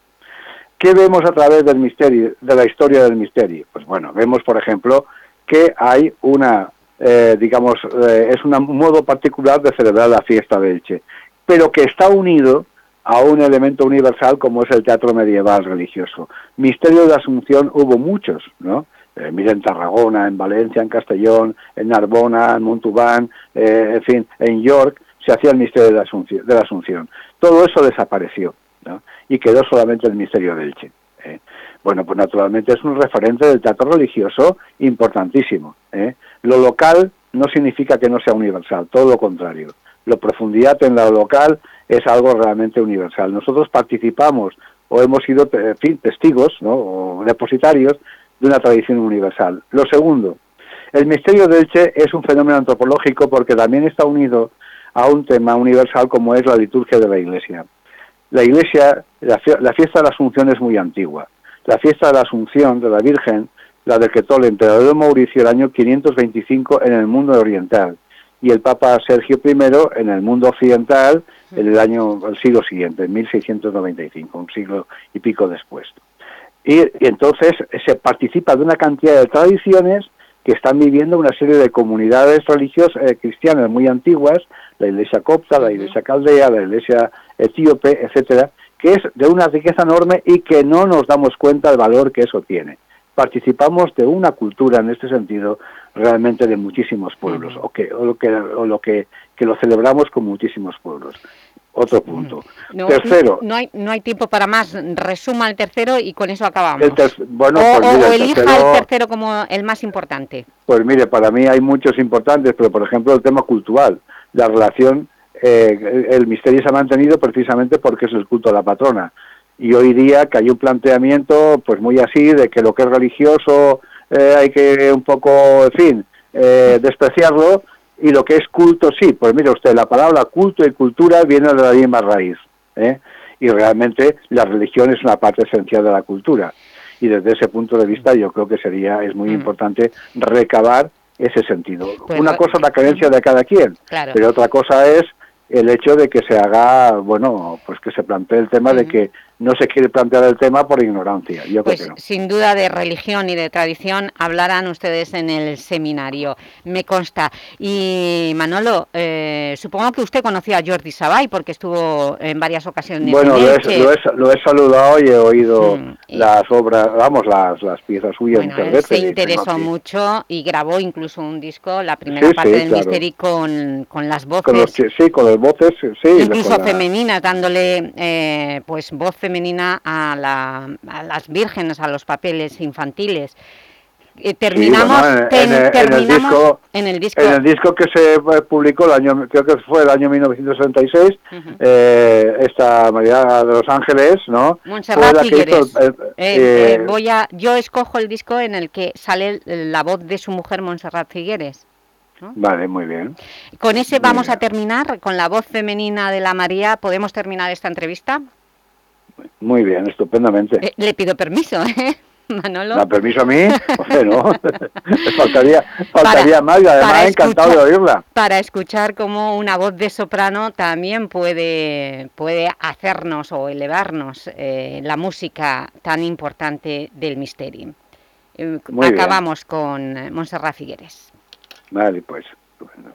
¿Qué vemos a través del misterio, de la historia del misterio? Pues bueno, vemos, por ejemplo, que hay una, eh, digamos, eh, es un modo particular de celebrar la fiesta de Elche, pero que está unido a un elemento universal como es el teatro medieval religioso. Misterio de Asunción hubo muchos, ¿no? Eh, mira en Tarragona, en Valencia, en Castellón, en Narbona, en Montauban, eh, en fin, en York, se hacía el misterio de la Asunción. De la Asunción. Todo eso desapareció ¿no? y quedó solamente el misterio del Elche. ¿eh? Bueno, pues naturalmente es un referente del teatro religioso importantísimo. ¿eh? Lo local no significa que no sea universal, todo lo contrario. La profundidad en lo local es algo realmente universal. Nosotros participamos o hemos sido fin, testigos ¿no? o depositarios de una tradición universal. Lo segundo, el misterio de Elche es un fenómeno antropológico porque también está unido a un tema universal como es la liturgia de la Iglesia. La Iglesia, la, la fiesta de la Asunción es muy antigua. La fiesta de la Asunción de la Virgen la decretó el emperador Mauricio el año 525 en el mundo oriental y el Papa Sergio I en el mundo occidental en el año el siglo siguiente, en 1695, un siglo y pico después. Y, y, entonces se participa de una cantidad de tradiciones que están viviendo una serie de comunidades religiosas eh, cristianas muy antiguas, la iglesia copta, la iglesia caldea, la iglesia etíope, etcétera, que es de una riqueza enorme y que no nos damos cuenta del valor que eso tiene. Participamos de una cultura en este sentido realmente de muchísimos pueblos, o, que, o lo, que, o lo que, que lo celebramos con muchísimos pueblos. Otro punto. No, tercero. No hay, no hay tiempo para más. Resuma el tercero y con eso acabamos. El ter bueno, o, pues mira, o el elija tercero- el tercero como el más importante. Pues mire, para mí hay muchos importantes, pero por ejemplo el tema cultural, la relación, eh, el misterio se ha mantenido precisamente porque es el culto a la patrona. Y hoy día que hay un planteamiento pues muy así de que lo que es religioso eh, hay que un poco, en fin, eh, despreciarlo y lo que es culto sí. Pues mire usted, la palabra culto y cultura viene de la misma raíz. ¿eh? Y realmente la religión es una parte esencial de la cultura y desde ese punto de vista yo creo que sería es muy importante recabar ese sentido. Pues Una cosa es la creencia de cada quien, Claro. pero otra cosa es el hecho de que se haga, bueno, pues que se plantee el tema de que no se quiere plantear el tema por ignorancia. Yo Pues creo que no. sin duda de religión y de tradición hablarán ustedes en el seminario, me consta. Y Manolo, eh, supongo que usted conoció a Jordi Sabay porque estuvo en varias ocasiones Bueno, en lo he, lo, he, lo he saludado y he oído Mm, las obras, vamos, las, las piezas suyas Bueno, muchas él veces. se y interesó mucho y grabó incluso un disco, la primera Sí, parte sí, del claro. Misteri con, con las voces. Con los, sí, con las voces, sí. incluso la- femeninas, dándole eh, pues voz femenina a, la, a las vírgenes, a los papeles infantiles. Eh, terminamos, bueno, en- el terminamos disco- en el disco. En el disco que se publicó el año, creo que fue el año 1966, eh, esta María de los Ángeles, ¿no? Montserrat Fue la que hizo Figueres. el- el- eh, eh, voy a, yo escojo el disco en el que sale la voz de su mujer Montserrat Figueres. Vale, muy bien. Con ese vamos a terminar, con la voz femenina de la María. ¿Podemos terminar esta entrevista? Muy bien, estupendamente. Eh, le pido permiso, [LAUGHS] ¿eh, Manolo? ¿Da permiso a mí? [LAUGHS] Hombre, no. [LAUGHS] faltaría faltaría más y además para encantado de oírla. Para escuchar cómo una voz de soprano también puede, puede hacernos o elevarnos eh, la música tan importante del misterio. Eh, Muy bien. Acabamos con eh, Montserrat Figueres. Vale, pues. estupendo.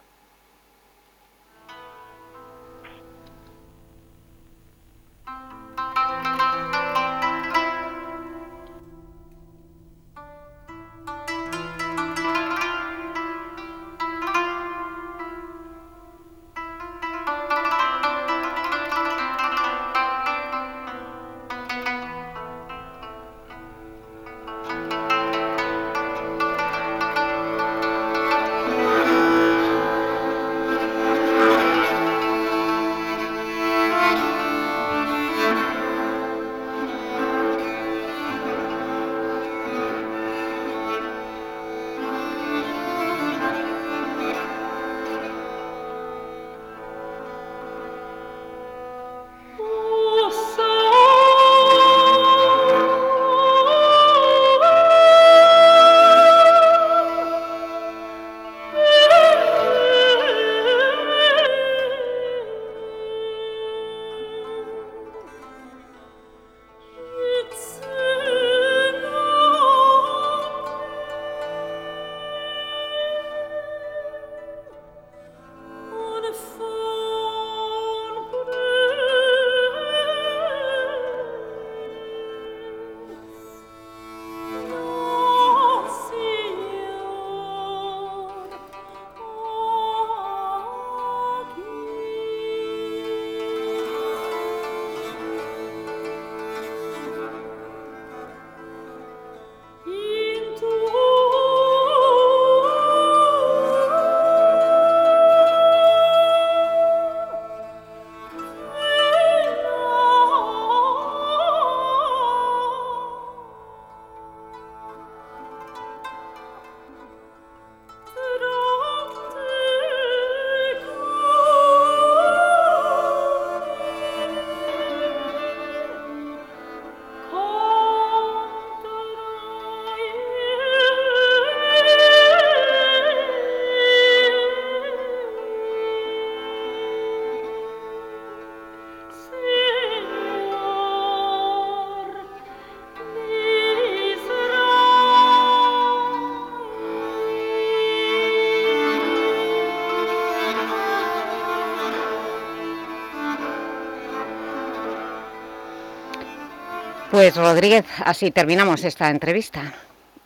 Pues Rodríguez, así terminamos esta entrevista.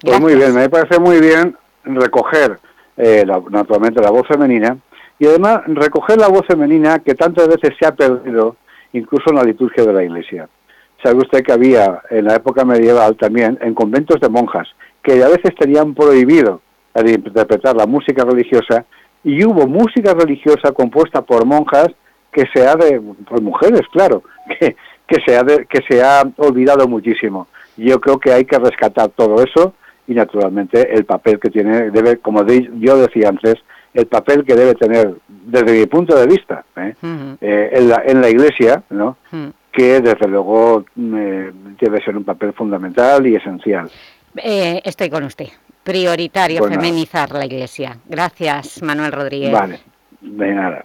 Pues muy bien, me parece muy bien recoger eh, la- naturalmente la voz femenina y además recoger la voz femenina que tantas veces se ha perdido incluso en la liturgia de la Iglesia. Sabe usted que había en la época medieval también en conventos de monjas que a veces tenían prohibido el interpretar la música religiosa y hubo música religiosa compuesta por monjas que se ha de por mujeres, claro, [LAUGHS] que, que se ha de- que se ha olvidado muchísimo. Yo creo que hay que rescatar todo eso y naturalmente el papel que tiene debe, como de- yo decía antes, el papel que debe tener desde mi punto de vista ¿eh? Eh, en, la, en la Iglesia, ¿no? que desde luego eh, debe ser un papel fundamental y esencial. Eh, estoy con usted. Prioritario nada. feminizar la Iglesia. Gracias, Manuel Rodríguez. Vale, de nada.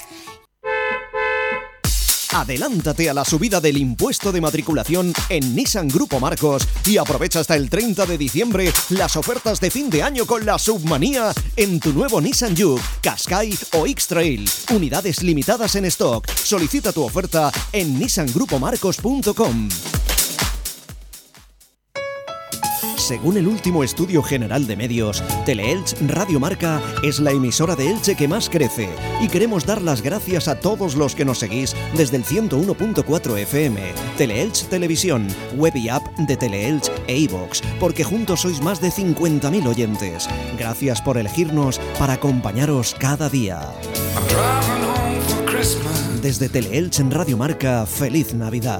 Adelántate a la subida del impuesto de matriculación en Nissan Grupo Marcos y aprovecha hasta el 30 de diciembre las ofertas de fin de año con la submanía en tu nuevo Nissan Juke, Qashqai o X-Trail. Unidades limitadas en stock. Solicita tu oferta en nissangrupomarcos.com. Según el último estudio general de medios, Teleelch Radio Marca es la emisora de Elche que más crece y queremos dar las gracias a todos los que nos seguís desde el 101.4 FM, Teleelch Televisión, web y app de Teleelch e iVox, porque juntos sois más de 50.000 oyentes. Gracias por elegirnos para acompañaros cada día. Desde Teleelch en Radio Marca, feliz Navidad.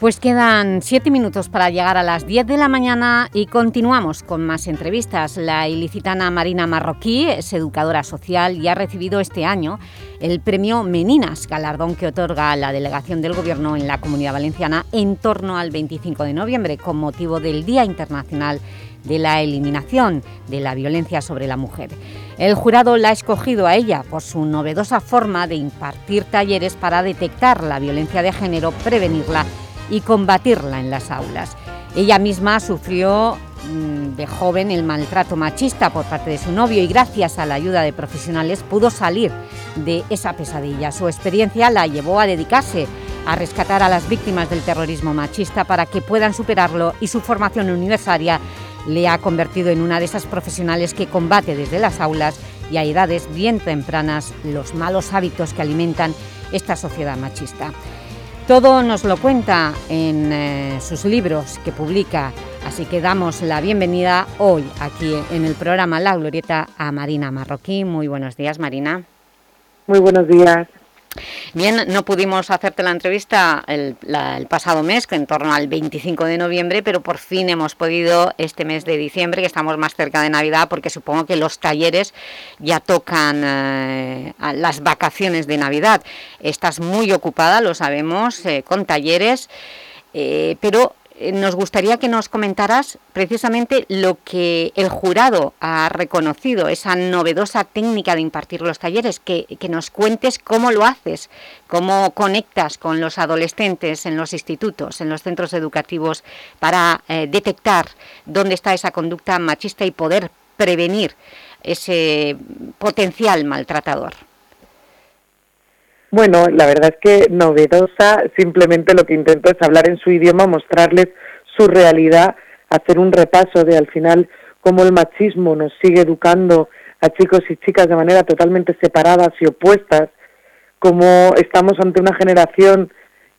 Pues quedan siete minutos para llegar a las 10 de la mañana y continuamos con más entrevistas. La ilicitana Marina Marroquí es educadora social y ha recibido este año el premio Meninas, galardón que otorga la delegación del Gobierno en la Comunidad Valenciana en torno al 25 de noviembre con motivo del Día Internacional de la Eliminación de la Violencia sobre la Mujer. El jurado la ha escogido a ella por su novedosa forma de impartir talleres para detectar la violencia de género, prevenirla y combatirla en las aulas. Ella misma sufrió mm, de joven el maltrato machista por parte de su novio y gracias a la ayuda de profesionales pudo salir de esa pesadilla. Su experiencia la llevó a dedicarse a rescatar a las víctimas del terrorismo machista para que puedan superarlo y su formación universitaria le ha convertido en una de esas profesionales que combate desde las aulas y a edades bien tempranas los malos hábitos que alimentan esta sociedad machista. Todo nos lo cuenta en eh, sus libros que publica, así que damos la bienvenida hoy aquí en el programa La Glorieta a Marina Marroquí. Muy buenos días, Marina. Muy buenos días. Bien, no pudimos hacerte la entrevista el, la, el, pasado mes, en torno al 25 de noviembre, pero por fin hemos podido este mes de diciembre, que estamos más cerca de Navidad, porque supongo que los talleres ya tocan eh, las vacaciones de Navidad. Estás muy ocupada, lo sabemos, eh, con talleres, eh, pero nos gustaría que nos comentaras precisamente lo que el jurado ha reconocido, esa novedosa técnica de impartir los talleres, que, que nos cuentes cómo lo haces, cómo conectas con los adolescentes en los institutos, en los centros educativos, para eh, detectar dónde está esa conducta machista y poder prevenir ese potencial maltratador. Bueno, la verdad es que novedosa, simplemente lo que intento es hablar en su idioma, mostrarles su realidad, hacer un repaso de al final cómo el machismo nos sigue educando a chicos y chicas de manera totalmente separadas y opuestas, cómo estamos ante una generación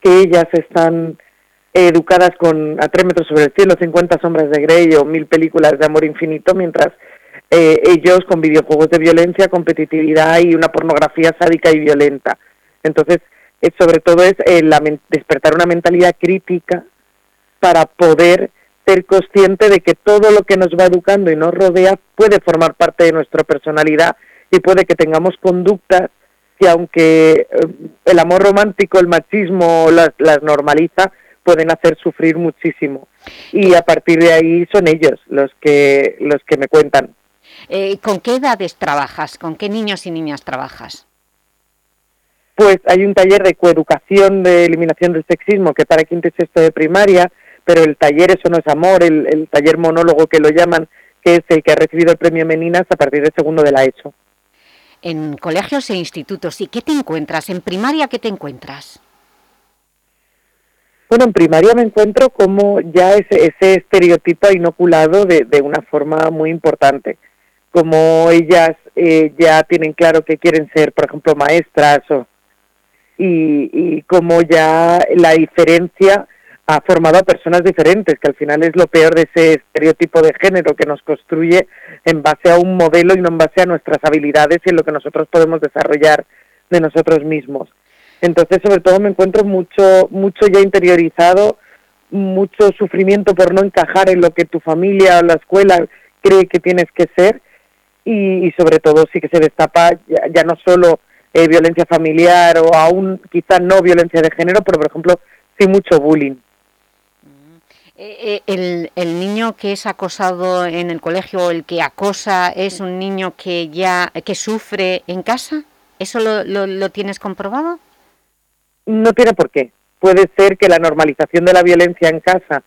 que ellas están educadas con a tres metros sobre el cielo, 50 sombras de Grey o mil películas de amor infinito, mientras eh, ellos con videojuegos de violencia, competitividad y una pornografía sádica y violenta. Entonces, es, sobre todo es eh, despertar una mentalidad crítica para poder ser consciente de que todo lo que nos va educando y nos rodea puede formar parte de nuestra personalidad y puede que tengamos conductas que aunque eh, el amor romántico, el machismo las, las normaliza, pueden hacer sufrir muchísimo. Y a partir de ahí son ellos los que, los que me cuentan. Eh, ¿Con qué edades trabajas? ¿Con qué niños y niñas trabajas? Pues hay un taller de coeducación de eliminación del sexismo que para quinto y sexto de primaria, pero el taller Eso no es amor, el, el, taller monólogo que lo llaman, que es el que ha recibido el premio Meninas a partir del segundo de la ESO. En colegios e institutos, ¿y qué te encuentras? ¿En primaria qué te encuentras? Bueno, en primaria me encuentro como ya ese, ese estereotipo ha inoculado de, de una forma muy importante. Como ellas eh, ya tienen claro que quieren ser, por ejemplo, maestras o, y, y cómo ya la diferencia ha formado a personas diferentes, que al final es lo peor de ese estereotipo de género que nos construye en base a un modelo y no en base a nuestras habilidades y en lo que nosotros podemos desarrollar de nosotros mismos. Entonces, sobre todo me encuentro mucho mucho ya interiorizado, mucho sufrimiento por no encajar en lo que tu familia o la escuela cree que tienes que ser y, y sobre todo sí que se destapa ya, ya no solo eh, violencia familiar o aún quizá no violencia de género, pero por ejemplo sí mucho bullying. Eh, el, el, niño que es acosado en el colegio, el que acosa, es un niño que ya que sufre en casa. ¿Eso lo, lo, lo tienes comprobado? No tiene por qué. Puede ser que la normalización de la violencia en casa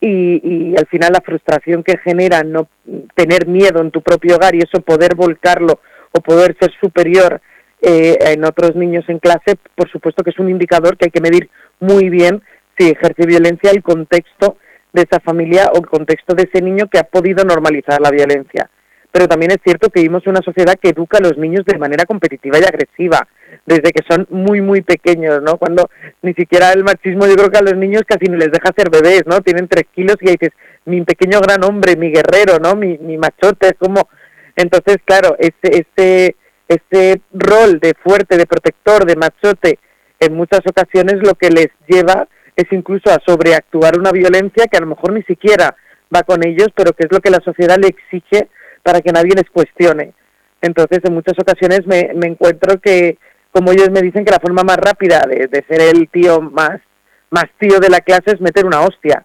y, y, al final la frustración que genera no tener miedo en tu propio hogar y eso poder volcarlo o poder ser superior eh, en otros niños en clase, por supuesto que es un indicador que hay que medir muy bien si ejerce violencia el contexto de esa familia o el contexto de ese niño que ha podido normalizar la violencia. Pero también es cierto que vivimos una sociedad que educa a los niños de manera competitiva y agresiva, desde que son muy, muy pequeños, ¿no? Cuando ni siquiera el machismo, yo creo que a los niños casi ni les deja ser bebés, ¿no? Tienen tres kilos y dices, mi pequeño gran hombre, mi guerrero, ¿no? Mi, mi machote, es como... Entonces, claro, ese, ese, ese rol de fuerte, de protector, de machote, en muchas ocasiones lo que les lleva es incluso a sobreactuar una violencia que a lo mejor ni siquiera va con ellos, pero que es lo que la sociedad le exige para que nadie les cuestione. Entonces, en muchas ocasiones me, me encuentro que, como ellos me dicen, que la forma más rápida de, de ser el tío más, más tío de la clase es meter una hostia.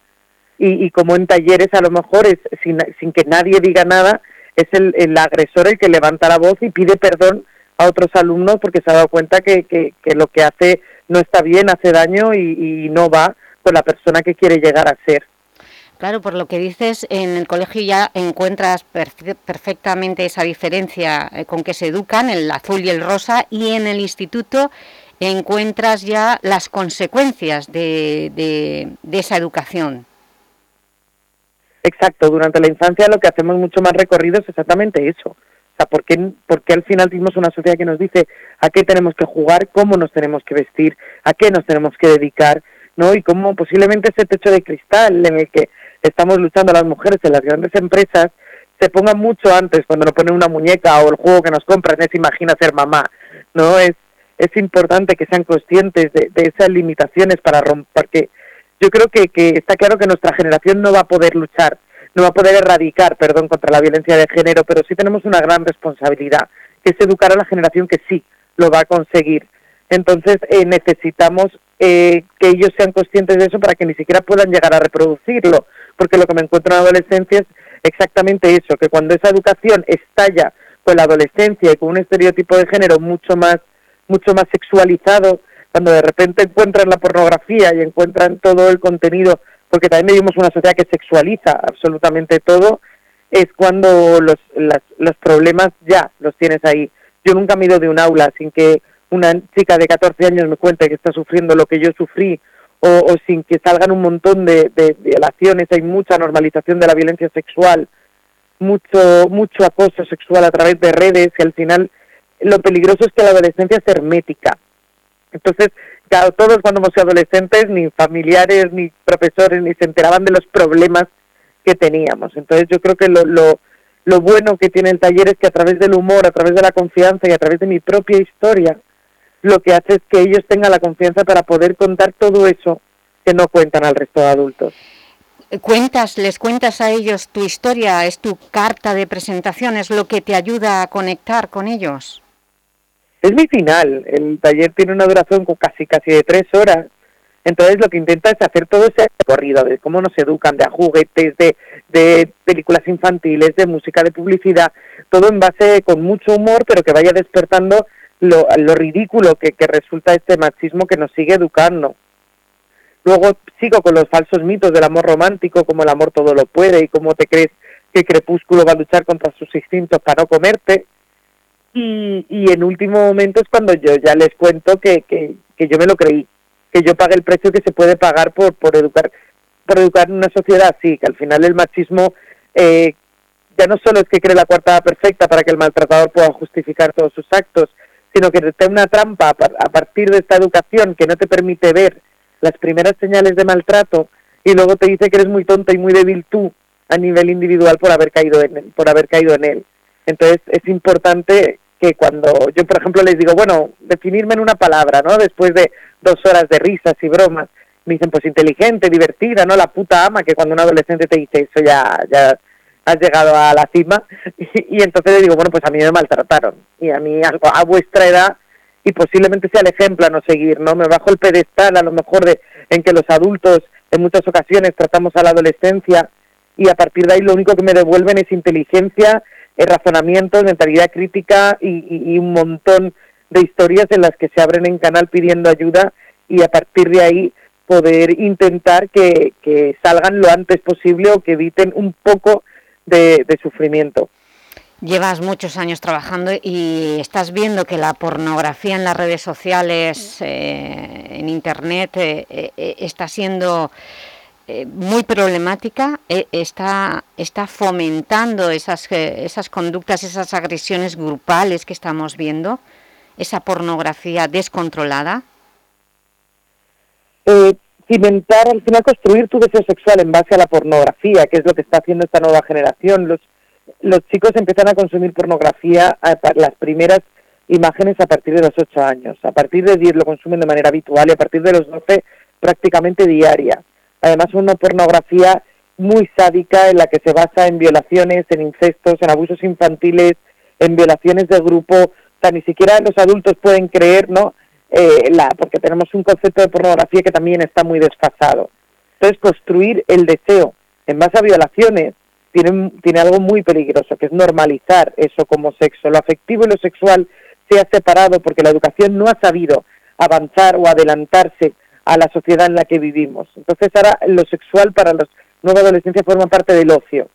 Y, y como en talleres a lo mejor es sin, sin que nadie diga nada, es el, el agresor el que levanta la voz y pide perdón a otros alumnos porque se ha dado cuenta que, que, que lo que hace no está bien, hace daño y, no va con la persona que quiere llegar a ser. Claro, por lo que dices, en el colegio ya encuentras perfe- perfectamente esa diferencia eh, con que se educan, el azul y el rosa, y en el instituto encuentras ya las consecuencias de- de esa educación. Exacto, durante la infancia lo que hacemos mucho más recorrido es exactamente eso. O sea, ¿por qué, por qué al final tenemos una sociedad que nos dice a qué tenemos que jugar, cómo nos tenemos que vestir, a qué nos tenemos que dedicar, ¿no? Y cómo posiblemente ese techo de cristal en el que estamos luchando las mujeres en las grandes empresas se ponga mucho antes cuando nos ponen una muñeca o el juego que nos compran es imagina ser mamá, ¿no? Es, es importante que sean conscientes de, de esas limitaciones para romper, que yo creo que, que está claro que nuestra generación no va a poder luchar, no va a poder erradicar, perdón, contra la violencia de género, pero sí tenemos una gran responsabilidad, que es educar a la generación que sí lo va a conseguir. Entonces eh, necesitamos eh, que ellos sean conscientes de eso para que ni siquiera puedan llegar a reproducirlo, porque lo que me encuentro en la adolescencia es exactamente eso, que cuando esa educación estalla con la adolescencia y con un estereotipo de género mucho más mucho más sexualizado, cuando de repente encuentran la pornografía y encuentran todo el contenido, porque también vivimos una sociedad que sexualiza absolutamente todo, es cuando los, los problemas ya los tienes ahí. Yo nunca me ido de un aula sin que una chica de 14 años me cuente que está sufriendo lo que yo sufrí o, o sin que salgan un montón de, de violaciones, hay mucha normalización de la violencia sexual, mucho mucho acoso sexual a través de redes y al final lo peligroso es que la adolescencia es hermética. Entonces, claro, todos cuando hemos sido adolescentes, ni familiares, ni profesores, ni se enteraban de los problemas que teníamos. Entonces, yo creo que lo, lo, lo bueno que tiene el taller es que a través del humor, a través de la confianza y a través de mi propia historia, lo que hace es que ellos tengan la confianza para poder contar todo eso que no cuentan al resto de adultos. Cuentas, les cuentas a ellos tu historia, es tu carta de presentación, es lo que te ayuda a conectar con ellos. Es mi final. El taller tiene una duración casi casi de tres horas. Entonces lo que intenta es hacer todo ese recorrido de cómo nos educan, de juguetes, de, de películas infantiles, de música, de publicidad, todo en base con mucho humor, pero que vaya despertando lo, lo ridículo que, que resulta este machismo que nos sigue educando. Luego sigo con los falsos mitos del amor romántico, como el amor todo lo puede y cómo te crees que Crepúsculo va a luchar contra sus instintos para no comerte. Y, y en último momento es cuando yo ya les cuento que, que, que yo me lo creí, que yo pagué el precio que se puede pagar por, por educar por educar en una sociedad así, que al final el machismo eh, ya no solo es que cree la coartada perfecta para que el maltratador pueda justificar todos sus actos, sino que te una trampa a par- a partir de esta educación que no te permite ver las primeras señales de maltrato y luego te dice que eres muy tonta y muy débil tú a nivel individual por haber caído en él, por haber caído en él. Entonces es importante que cuando yo, por ejemplo, les digo, bueno, definirme en una palabra, ¿no? Después de dos horas de risas y bromas, me dicen, pues inteligente, divertida, ¿no? La puta ama, que cuando un adolescente te dice eso ya, ya has llegado a la cima. [LAUGHS] Y, entonces le digo, bueno, pues a mí me maltrataron. Y a mí, a, a vuestra edad, y posiblemente sea el ejemplo a no seguir, ¿no? Me bajo el pedestal a lo mejor de en que los adultos en muchas ocasiones tratamos a la adolescencia y a partir de ahí lo único que me devuelven es inteligencia, eh, razonamientos, mentalidad crítica y, un montón de historias en las que se abren en canal pidiendo ayuda y a partir de ahí poder intentar que, salgan lo antes posible o que eviten un poco de, de sufrimiento. Llevas muchos años trabajando y estás viendo que la pornografía en las redes sociales, eh, en Internet, eh, eh, está siendo eh, muy problemática, eh, está, está fomentando esas, eh, esas conductas, esas agresiones grupales que estamos viendo, esa pornografía descontrolada. eh, cimentar, al final construir tu deseo sexual en base a la pornografía, que es lo que está haciendo esta nueva generación. Los, los chicos empiezan a consumir pornografía a las primeras imágenes a partir de los 8 años. A partir de 10 lo consumen de manera habitual y a partir de los 12 prácticamente diaria. Además, una pornografía muy sádica en la que se basa en violaciones, en incestos, en abusos infantiles, en violaciones de grupo. O sea, ni siquiera los adultos pueden creer, ¿no? Eh, la, porque tenemos un concepto de pornografía que también está muy desfasado. Entonces, construir el deseo en base a violaciones tiene, tiene algo muy peligroso, que es normalizar eso como sexo. Lo afectivo y lo sexual se ha separado porque la educación no ha sabido avanzar o adelantarse a la sociedad en la que vivimos. Entonces ahora lo sexual para los nueva adolescencia forma parte del ocio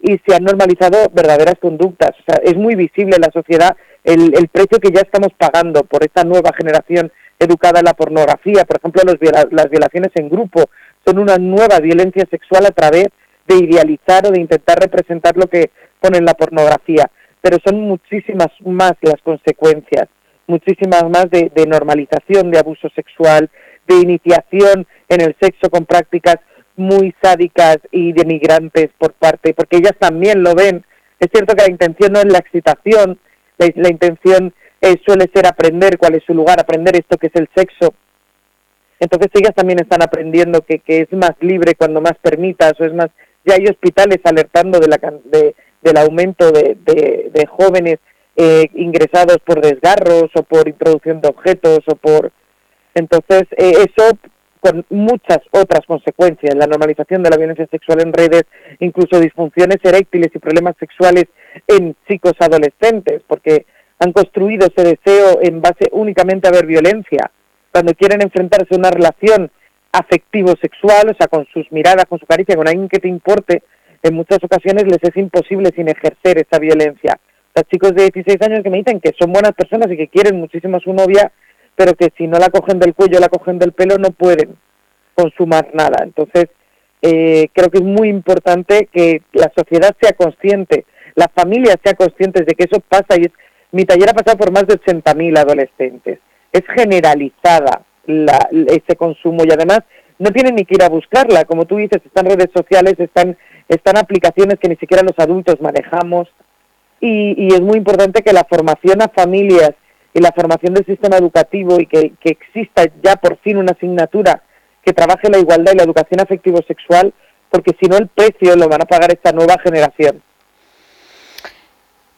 y se han normalizado verdaderas conductas. O sea, es muy visible en la sociedad el, el precio que ya estamos pagando por esta nueva generación educada en la pornografía. Por ejemplo, las violaciones en grupo son una nueva violencia sexual a través de idealizar o de intentar representar lo que pone en la pornografía. Pero son muchísimas más las consecuencias, muchísimas más de, de normalización de abuso sexual, de iniciación en el sexo con prácticas muy sádicas y denigrantes por parte, porque ellas también lo ven. Es cierto que la intención no es la excitación, la, la intención eh, suele ser aprender cuál es su lugar, aprender esto que es el sexo. Entonces ellas también están aprendiendo que, que es más libre cuando más permitas, o es más, ya hay hospitales alertando de la, de, del aumento de, de, de jóvenes eh, ingresados por desgarros o por introducción de objetos o por... Entonces eh, eso con muchas otras consecuencias, la normalización de la violencia sexual en redes, incluso disfunciones eréctiles y problemas sexuales en chicos adolescentes, porque han construido ese deseo en base únicamente a ver violencia. Cuando quieren enfrentarse a una relación afectivo-sexual, o sea, con sus miradas, con su caricia, con alguien que te importe, en muchas ocasiones les es imposible sin ejercer esa violencia. Los chicos de 16 años que me dicen que son buenas personas y que quieren muchísimo a su novia, pero que si no la cogen del cuello, la cogen del pelo, no pueden consumar nada. Entonces, eh, creo que es muy importante que la sociedad sea consciente, la familia sea consciente de que eso pasa y es, mi taller ha pasado por más de 80.000 adolescentes. Es generalizada la, ese consumo y además no tienen ni que ir a buscarla, como tú dices, están redes sociales, están, están aplicaciones que ni siquiera los adultos manejamos y, y es muy importante que la formación a familias y la formación del sistema educativo y que, que exista ya por fin una asignatura que trabaje la igualdad y la educación afectivo-sexual, porque si no el precio lo van a pagar esta nueva generación.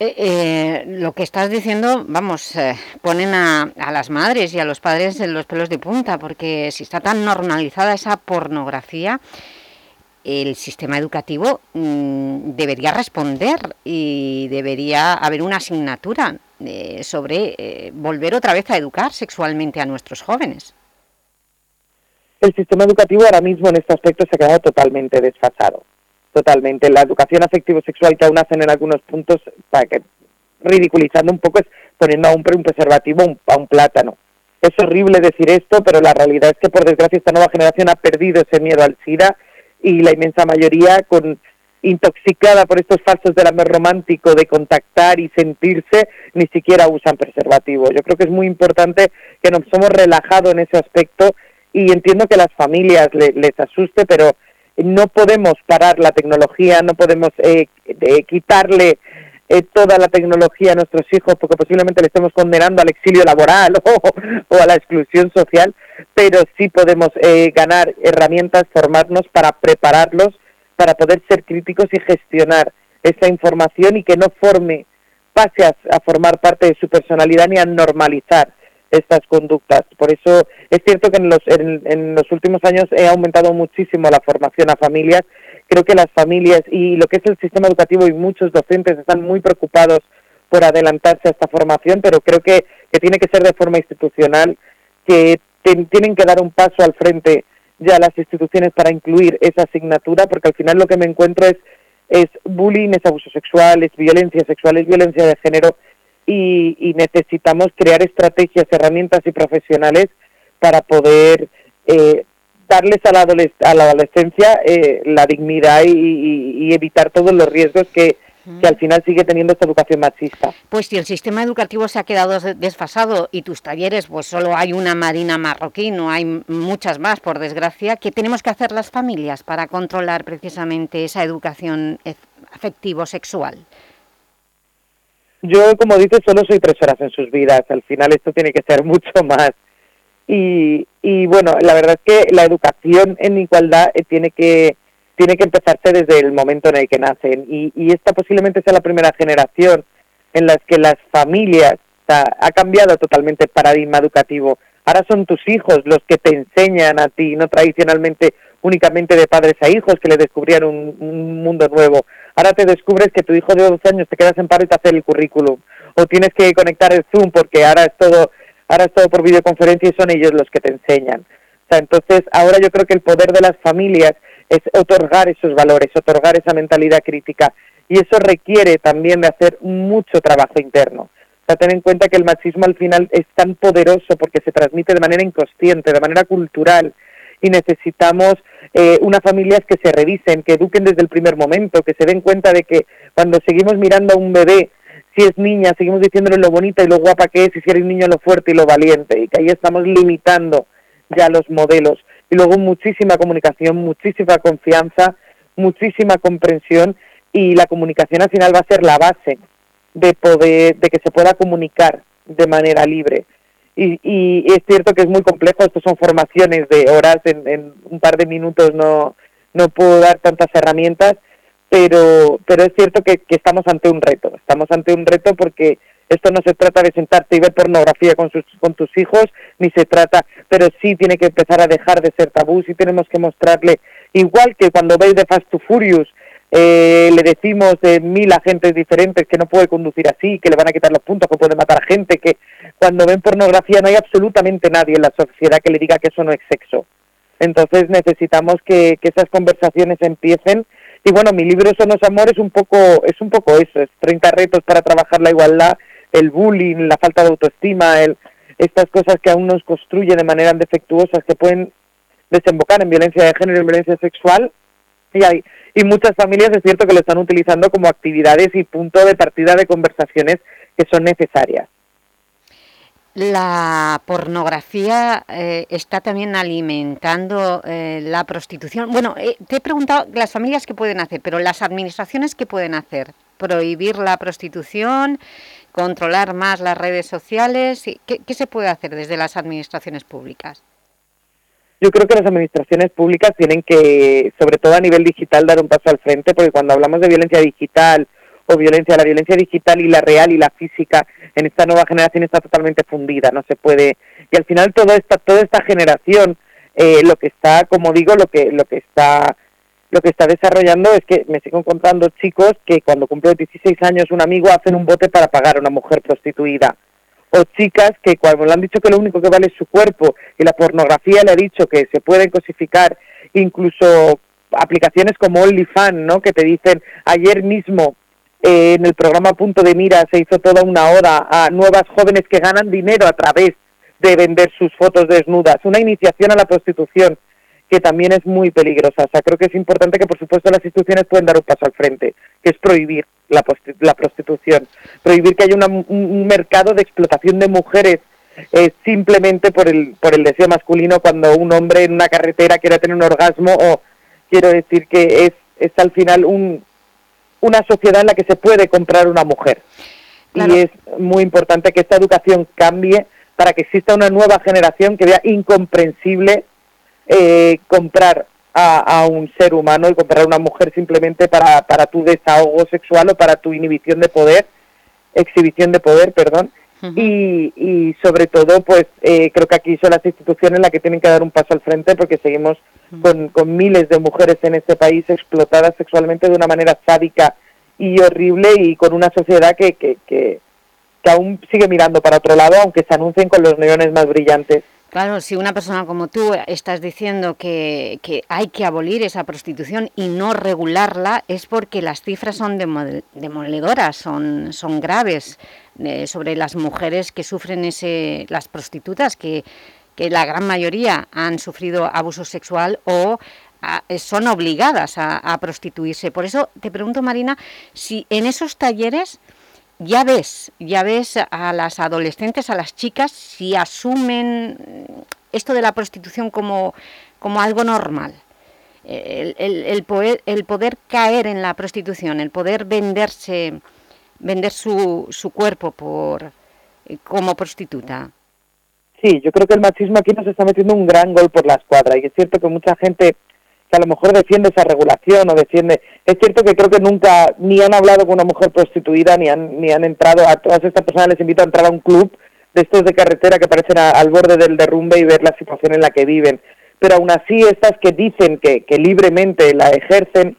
Eh, eh, lo que estás diciendo, vamos, eh, ponen a, a, las madres y a los padres en los pelos de punta, porque si está tan normalizada esa pornografía, el sistema educativo mmm, debería responder y debería haber una asignatura eh, sobre volver otra vez a educar sexualmente a nuestros jóvenes. El sistema educativo ahora mismo en este aspecto se ha quedado totalmente desfasado totalmente. La educación afectivo-sexual que aún hacen en algunos puntos, para que ridiculizando un poco, es poniendo a un, un preservativo un, a un plátano. Es horrible decir esto, pero la realidad es que por desgracia esta nueva generación ha perdido ese miedo al SIDA y la inmensa mayoría con intoxicada por estos falsos del amor romántico de contactar y sentirse, ni siquiera usan preservativo. Yo creo que es muy importante que nos hemos relajado en ese aspecto y entiendo que las familias le, les asuste, pero no podemos parar la tecnología, no podemos eh, eh, quitarle eh, toda la tecnología a nuestros hijos porque posiblemente le estemos condenando al exilio laboral [LAUGHS] o, a la exclusión social, pero sí podemos eh, ganar herramientas, formarnos para prepararlos para poder ser críticos y gestionar esa información y que no forme, pase a formar parte de su personalidad ni a normalizar estas conductas. Por eso es cierto que en los, en, en los últimos años he aumentado muchísimo la formación a familias. Creo que las familias y lo que es el sistema educativo y muchos docentes están muy preocupados por adelantarse a esta formación, pero creo que, que tiene que ser de forma institucional, que tienen que dar un paso al frente ya las instituciones para incluir esa asignatura, porque al final lo que me encuentro es, es bullying, es abuso sexual, es violencia sexual, es violencia de género, y, y, necesitamos crear estrategias, herramientas y profesionales para poder eh, darles a la, a la adolescencia eh, la dignidad y, y, y, evitar todos los riesgos que, que al final sigue teniendo esta educación machista. Pues si el sistema educativo se ha quedado desfasado y tus talleres, pues solo hay una marina marroquí, no hay muchas más, por desgracia, ¿qué tenemos que hacer las familias para controlar precisamente esa educación afectivo-sexual? Yo, como dices, solo soy tres horas en sus vidas. Al final esto tiene que ser [LAUGHS] mucho más. Y, y bueno, la verdad es que la educación en igualdad eh, tiene que tiene que empezarse desde el momento en el que nacen. Y, y esta posiblemente sea la primera generación en las que las familias, o ha cambiado totalmente el paradigma educativo. Ahora son tus hijos los que te enseñan a ti, no tradicionalmente únicamente de padres a hijos que le descubrían un, un mundo nuevo. Ahora te descubres que tu hijo de 12 años te quedas en paro y te hace el currículum. O tienes que conectar el Zoom porque ahora es todo, ahora es todo por videoconferencia y son ellos los que te enseñan. O sea, entonces ahora yo creo que el poder de las familias es otorgar esos valores, otorgar esa mentalidad crítica. Y eso requiere también de hacer mucho trabajo interno. O sea, ten en cuenta que el machismo al final es tan poderoso porque se transmite de manera inconsciente, de manera cultural, y necesitamos eh, unas familias que se revisen, que eduquen desde el primer momento, que se den cuenta de que cuando seguimos mirando a un bebé, si es niña, seguimos diciéndole lo bonita y lo guapa que es, y si eres niño lo fuerte y lo valiente, y que ahí estamos limitando ya los modelos. Y luego muchísima comunicación, muchísima confianza, muchísima comprensión y la comunicación al final va a ser la base de poder, de que se pueda comunicar de manera libre. Y, y es cierto que es muy complejo, estos son formaciones de horas, en, en un par de minutos no, no puedo dar tantas herramientas, pero, pero es cierto que, que estamos ante un reto, estamos ante un reto porque esto no se trata de sentarte y ver pornografía con, sus, con tus hijos, ni se trata, pero sí tiene que empezar a dejar de ser tabú, sí tenemos que mostrarle, igual que cuando veis de Fast to Furious, eh, le decimos de mil agentes diferentes que no puede conducir así, que le van a quitar los puntos, que puede matar a gente, que cuando ven pornografía no hay absolutamente nadie en la sociedad que le diga que eso no es sexo. Entonces necesitamos que, esas conversaciones empiecen y bueno, mi libro Son los Amores un poco, es un poco eso, es 30 retos para trabajar la igualdad, el bullying, la falta de autoestima, el, estas cosas que aún nos construyen de manera defectuosas que pueden desembocar en violencia de género y violencia sexual y hay y muchas familias es cierto que lo están utilizando como actividades y punto de partida de conversaciones que son necesarias. La pornografía eh, está también alimentando eh, la prostitución. Bueno, eh, te he preguntado las familias qué pueden hacer, pero las administraciones qué pueden hacer. Prohibir la prostitución, controlar más las redes sociales. ¿Qué, qué se puede hacer desde las administraciones públicas? Yo creo que las administraciones públicas tienen que, sobre todo a nivel digital, dar un paso al frente, porque cuando hablamos de violencia digital o violencia, la violencia digital y la real y la física en esta nueva generación está totalmente fundida, no se puede. Y al final toda esta toda esta generación, eh, lo que está, como digo, lo que lo que está lo que está desarrollando es que me sigo encontrando chicos que cuando cumplen 16 años un amigo hacen un bote para pagar a una mujer prostituida o chicas que cuando le han dicho que lo único que vale es su cuerpo y la pornografía le ha dicho que se pueden cosificar incluso aplicaciones como OnlyFans, ¿no? que te dicen ayer mismo eh, en el programa Punto de Mira se hizo toda una hora a nuevas jóvenes que ganan dinero a través de vender sus fotos desnudas, una iniciación a la prostitución que también es muy peligrosa. O sea, creo que es importante que, por supuesto, las instituciones pueden dar un paso al frente, que es prohibir la, la prostitución, prohibir que haya una, un mercado de explotación de mujeres eh, simplemente por el, por el deseo masculino cuando un hombre en una carretera quiere tener un orgasmo o quiero decir que es, es al final un, una sociedad en la que se puede comprar una mujer. Claro. Y es muy importante que esta educación cambie para que exista una nueva generación que vea incomprensible eh, comprar a, a, un ser humano y comprar a una mujer simplemente para, para tu desahogo sexual o para tu inhibición de poder, exhibición de poder, perdón. Uh -huh. y, y sobre todo, pues eh, creo que aquí son las instituciones las que tienen que dar un paso al frente porque seguimos uh -huh. con, con miles de mujeres en este país explotadas sexualmente de una manera sádica y horrible y con una sociedad que, que, que, que aún sigue mirando para otro lado, aunque se anuncien con los neones más brillantes. Claro, si una persona como tú estás diciendo que, hay que abolir esa prostitución y no regularla, es porque las cifras son demoledoras, son, son graves eh, sobre las mujeres que sufren ese, las prostitutas, que, la gran mayoría han sufrido abuso sexual o a, son obligadas a prostituirse. Por eso te pregunto, Marina, si en esos talleres ya ves, ya ves a las adolescentes, a las chicas, si asumen esto de la prostitución como, como algo normal. El, el, poder, poder caer en la prostitución, el poder venderse vender su, su cuerpo por eh, como prostituta. Sí, yo creo que el machismo aquí nos está metiendo un gran gol por la escuadra y es cierto que mucha gente que a lo mejor defiende esa regulación o defiende... Es cierto que creo que nunca ni han hablado con una mujer prostituida ni han, ni han entrado, a todas estas personas les invito a entrar a un club de estos de carretera que parecen al borde del derrumbe y ver la situación en la que viven. Pero aún así estas que dicen que, que libremente la ejercen,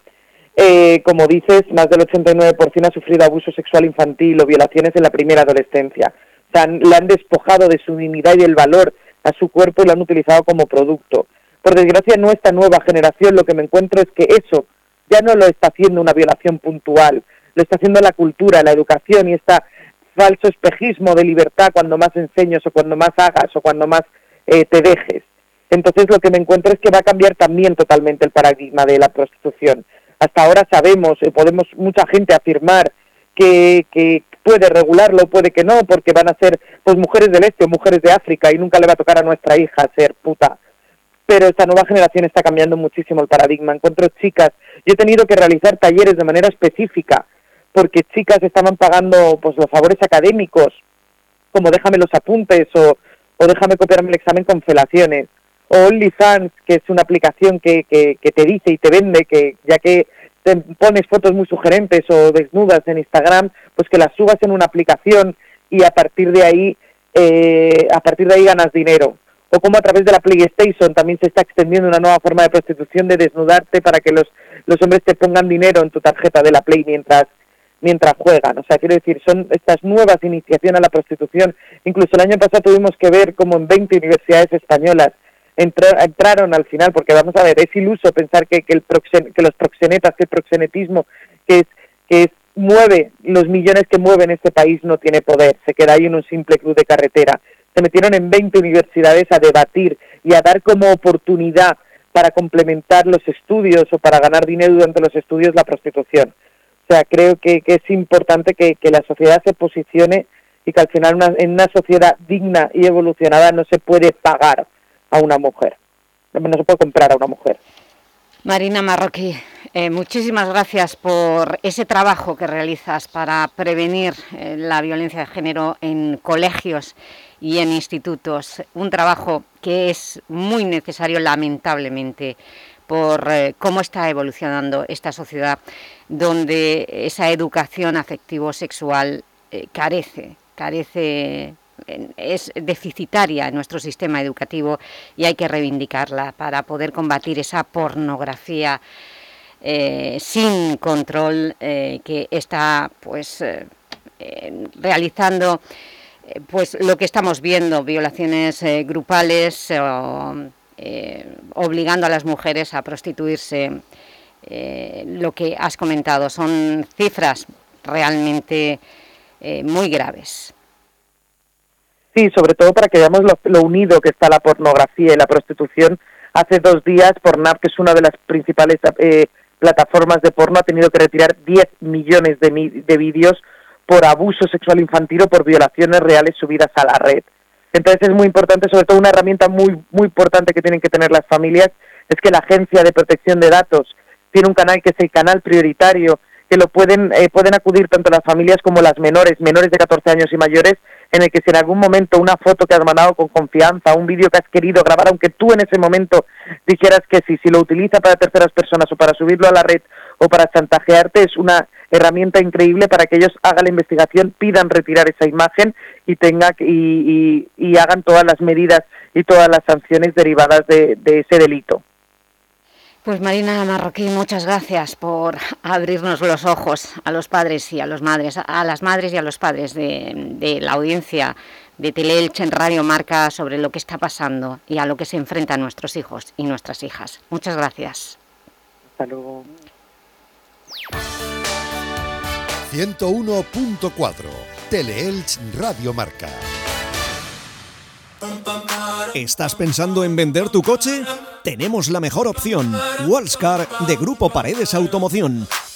eh, como dices, más del 89% ha sufrido abuso sexual infantil o violaciones en la primera adolescencia. O sea, le han despojado de su dignidad y del valor a su cuerpo y lo han utilizado como producto. Por desgracia, no esta nueva generación lo que me encuentro es que eso ya no lo está haciendo una violación puntual, lo está haciendo la cultura, la educación y este falso espejismo de libertad cuando más enseñas o cuando más hagas o cuando más eh, te dejes. Entonces lo que me encuentro es que va a cambiar también totalmente el paradigma de la prostitución. Hasta ahora sabemos, eh, podemos mucha gente afirmar que, que puede regularlo, puede que no, porque van a ser pues mujeres del este o mujeres de África y nunca le va a tocar a nuestra hija ser puta. Pero esta nueva generación está cambiando muchísimo el paradigma. Encuentro chicas, yo he tenido que realizar talleres de manera específica porque chicas estaban pagando pues los favores académicos, como déjame los apuntes o, déjame copiarme el examen con felaciones o OnlyFans, que es una aplicación que, que, que te dice y te vende que ya que te pones fotos muy sugerentes o desnudas en Instagram, pues que las subas en una aplicación y a partir de ahí eh, a partir de ahí ganas dinero. O como a través de la PlayStation también se está extendiendo una nueva forma de prostitución de desnudarte para que los, los hombres te pongan dinero en tu tarjeta de la Play mientras mientras juegan. O sea, quiero decir, son estas nuevas iniciaciones a la prostitución. Incluso el año pasado tuvimos que ver como en 20 universidades españolas entraron al final, porque vamos a ver, es iluso pensar que, que, el proxen- que los proxenetas, que el proxenetismo, que es, que es, mueve los millones que mueven este país, no tiene poder, se queda ahí en un simple club de carretera. Se metieron en 20 universidades a debatir y a dar como oportunidad para complementar los estudios o para ganar dinero durante los estudios la prostitución. O sea, creo que, es importante que, que la sociedad se posicione y que al final una- en una sociedad digna y evolucionada no se puede pagar a una mujer, no se puede comprar a una mujer. Marina Marroquí, eh, muchísimas gracias por ese trabajo que realizas para prevenir eh, la violencia de género en colegios y en institutos. Un trabajo que es muy necesario, lamentablemente, por eh, cómo está evolucionando esta sociedad, donde esa educación afectivo-sexual eh, carece, carece es deficitaria en nuestro sistema educativo y hay que reivindicarla para poder combatir esa pornografía eh, sin control que está pues realizando pues lo que estamos viendo, violaciones eh, grupales eh, obligando a las mujeres a prostituirse. Eh, lo que has comentado son cifras realmente eh, muy graves. Sí, sobre todo para que veamos lo, unido que está la pornografía y la prostitución. Hace dos días, Pornhub, que es una de las principales eh, plataformas de porno, ha tenido que retirar 10 millones de, de vídeos por abuso sexual infantil o por violaciones reales subidas a la red. Entonces es muy importante, sobre todo una herramienta muy muy importante que tienen que tener las familias, es que la Agencia de Protección de Datos tiene un canal que es el canal prioritario, que lo pueden, eh, pueden acudir tanto las familias como las menores, menores de 14 años y mayores, en el que si en algún momento una foto que has mandado con confianza, un vídeo que has querido grabar, aunque tú en ese momento dijeras que sí, si lo utiliza para terceras personas o para subirlo a la red o para chantajearte, es una herramienta increíble para que ellos hagan la investigación, pidan retirar esa imagen y tenga y, y- y hagan todas las medidas y todas las sanciones derivadas de, de ese delito. Pues Marina Marroquí, muchas gracias por abrirnos los ojos a los padres y a los madres, a las madres y a los padres de, de la audiencia de Teleelch en Radio Marca sobre lo que está pasando y a lo que se enfrentan nuestros hijos y nuestras hijas. Muchas gracias. Hasta luego. 101.4 Teleelch Radio Marca. ¿Estás pensando en vender tu coche? Tenemos la mejor opción. Wallscar de Grupo Paredes Automoción.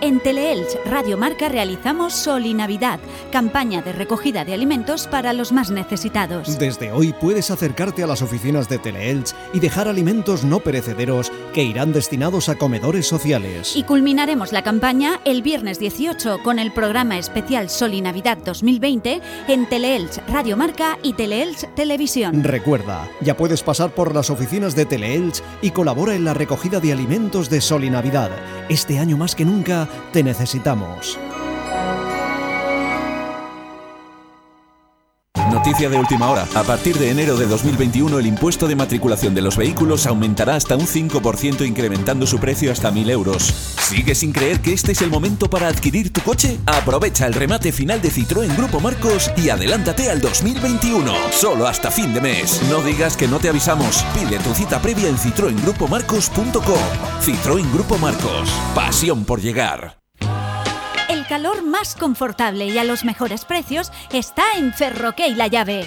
En Teleelch Radio Marca realizamos Sol y Navidad, campaña de recogida de alimentos para los más necesitados. Desde hoy puedes acercarte a las oficinas de Teleelch y dejar alimentos no perecederos que irán destinados a comedores sociales. Y culminaremos la campaña el viernes 18 con el programa especial Sol y Navidad 2020 en Teleelch Radio Marca y Teleelch Televisión. Recuerda, ya puedes pasar por las oficinas de Teleelch y colabora en la recogida de alimentos de Sol y Navidad. Este año más que nunca te necesitamos. Noticia de última hora. A partir de enero de 2021 el impuesto de matriculación de los vehículos aumentará hasta un 5% incrementando su precio hasta 1.000 euros. ¿Sigues sin creer que este es el momento para adquirir tu coche? Aprovecha el remate final de Citroën Grupo Marcos y adelántate al 2021. Solo hasta fin de mes. No digas que no te avisamos. Pide tu cita previa en citroengrupomarcos.com. Citroën Grupo Marcos. Pasión por llegar. Calor más confortable y a los mejores precios está en Ferroque La Llave.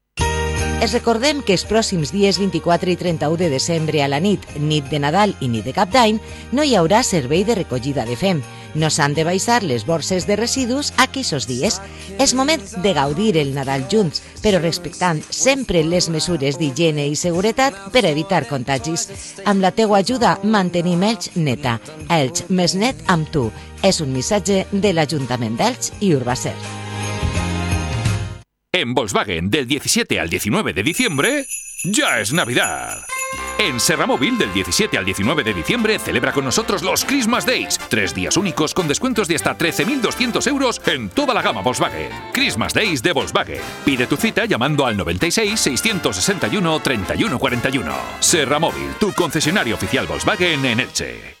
Es recordem que els pròxims dies 24 i 31 de desembre a la nit, nit de Nadal i nit de Cap d'Any, no hi haurà servei de recollida de fem. No s'han de baixar les borses de residus aquells dies. És moment de gaudir el Nadal junts, però respectant sempre les mesures d'higiene i seguretat per evitar contagis. Amb la teua ajuda mantenim Elx neta. Elx més net amb tu. És un missatge de l'Ajuntament d'Elx i Urbacer. En Volkswagen, del 17 al 19 de diciembre, ya es Navidad. En Serramóvil, del 17 al 19 de diciembre, celebra con nosotros los Christmas Days. Tres días únicos con descuentos de hasta 13.200 euros en toda la gama Volkswagen. Christmas Days de Volkswagen. Pide tu cita llamando al 96 661 3141. Serramóvil, tu concesionario oficial Volkswagen en Elche.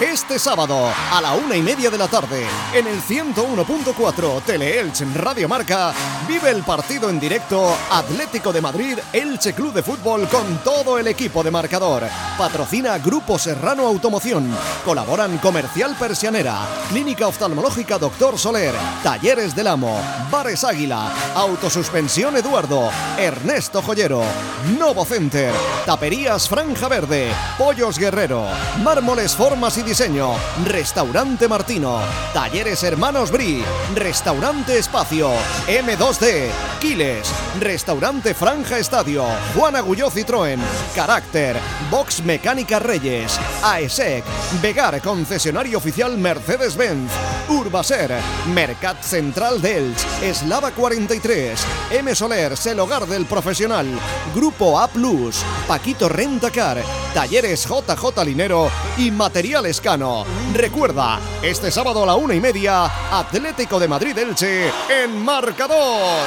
Este sábado, a la una y media de la tarde, en el 101.4 Teleelch Radio Marca, vive el partido en directo Atlético de Madrid Elche Club de Fútbol con todo el equipo de marcador. Patrocina Grupo Serrano Automoción. Colaboran Comercial Persianera, Clínica Oftalmológica Doctor Soler, Talleres del Amo, Bares Águila, Autosuspensión Eduardo, Ernesto Joyero, Novo Center, Taperías Franja Verde, Pollos Guerrero, Mármoles Formas y Diseño, Restaurante Martino, Talleres Hermanos Bri, Restaurante Espacio, M2D, Quiles, Restaurante Franja Estadio, Juan Agulló Citroën, Carácter, Box Mecánica Reyes, AESEC, Vegar Concesionario Oficial Mercedes-Benz, Urbaser, Mercat Central d'Elx, Eslava 43, M Soler, El Hogar del Profesional, Grupo A Plus, Paquito Rentacar, Talleres JJ Linero y Material Escano. Recuerda, este sábado a la una y media, Atlético de Madrid Elche en marcador.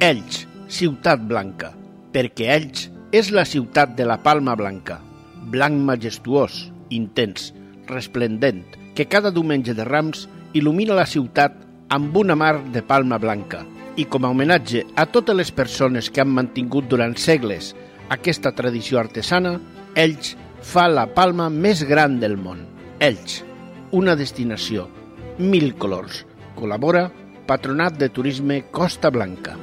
Elx, ciutat blanca, perquè Elx és la ciutat de la palma blanca, blanc majestuós, intens, resplendent, que cada diumenge de Rams il·lumina la ciutat amb una mar de palma blanca. I com a homenatge a totes les persones que han mantingut durant segles aquesta tradició artesana, Elx fa la palma més gran del món. Elx, una destinació, mil colors. Col·labora Patronat de Turisme Costa Blanca.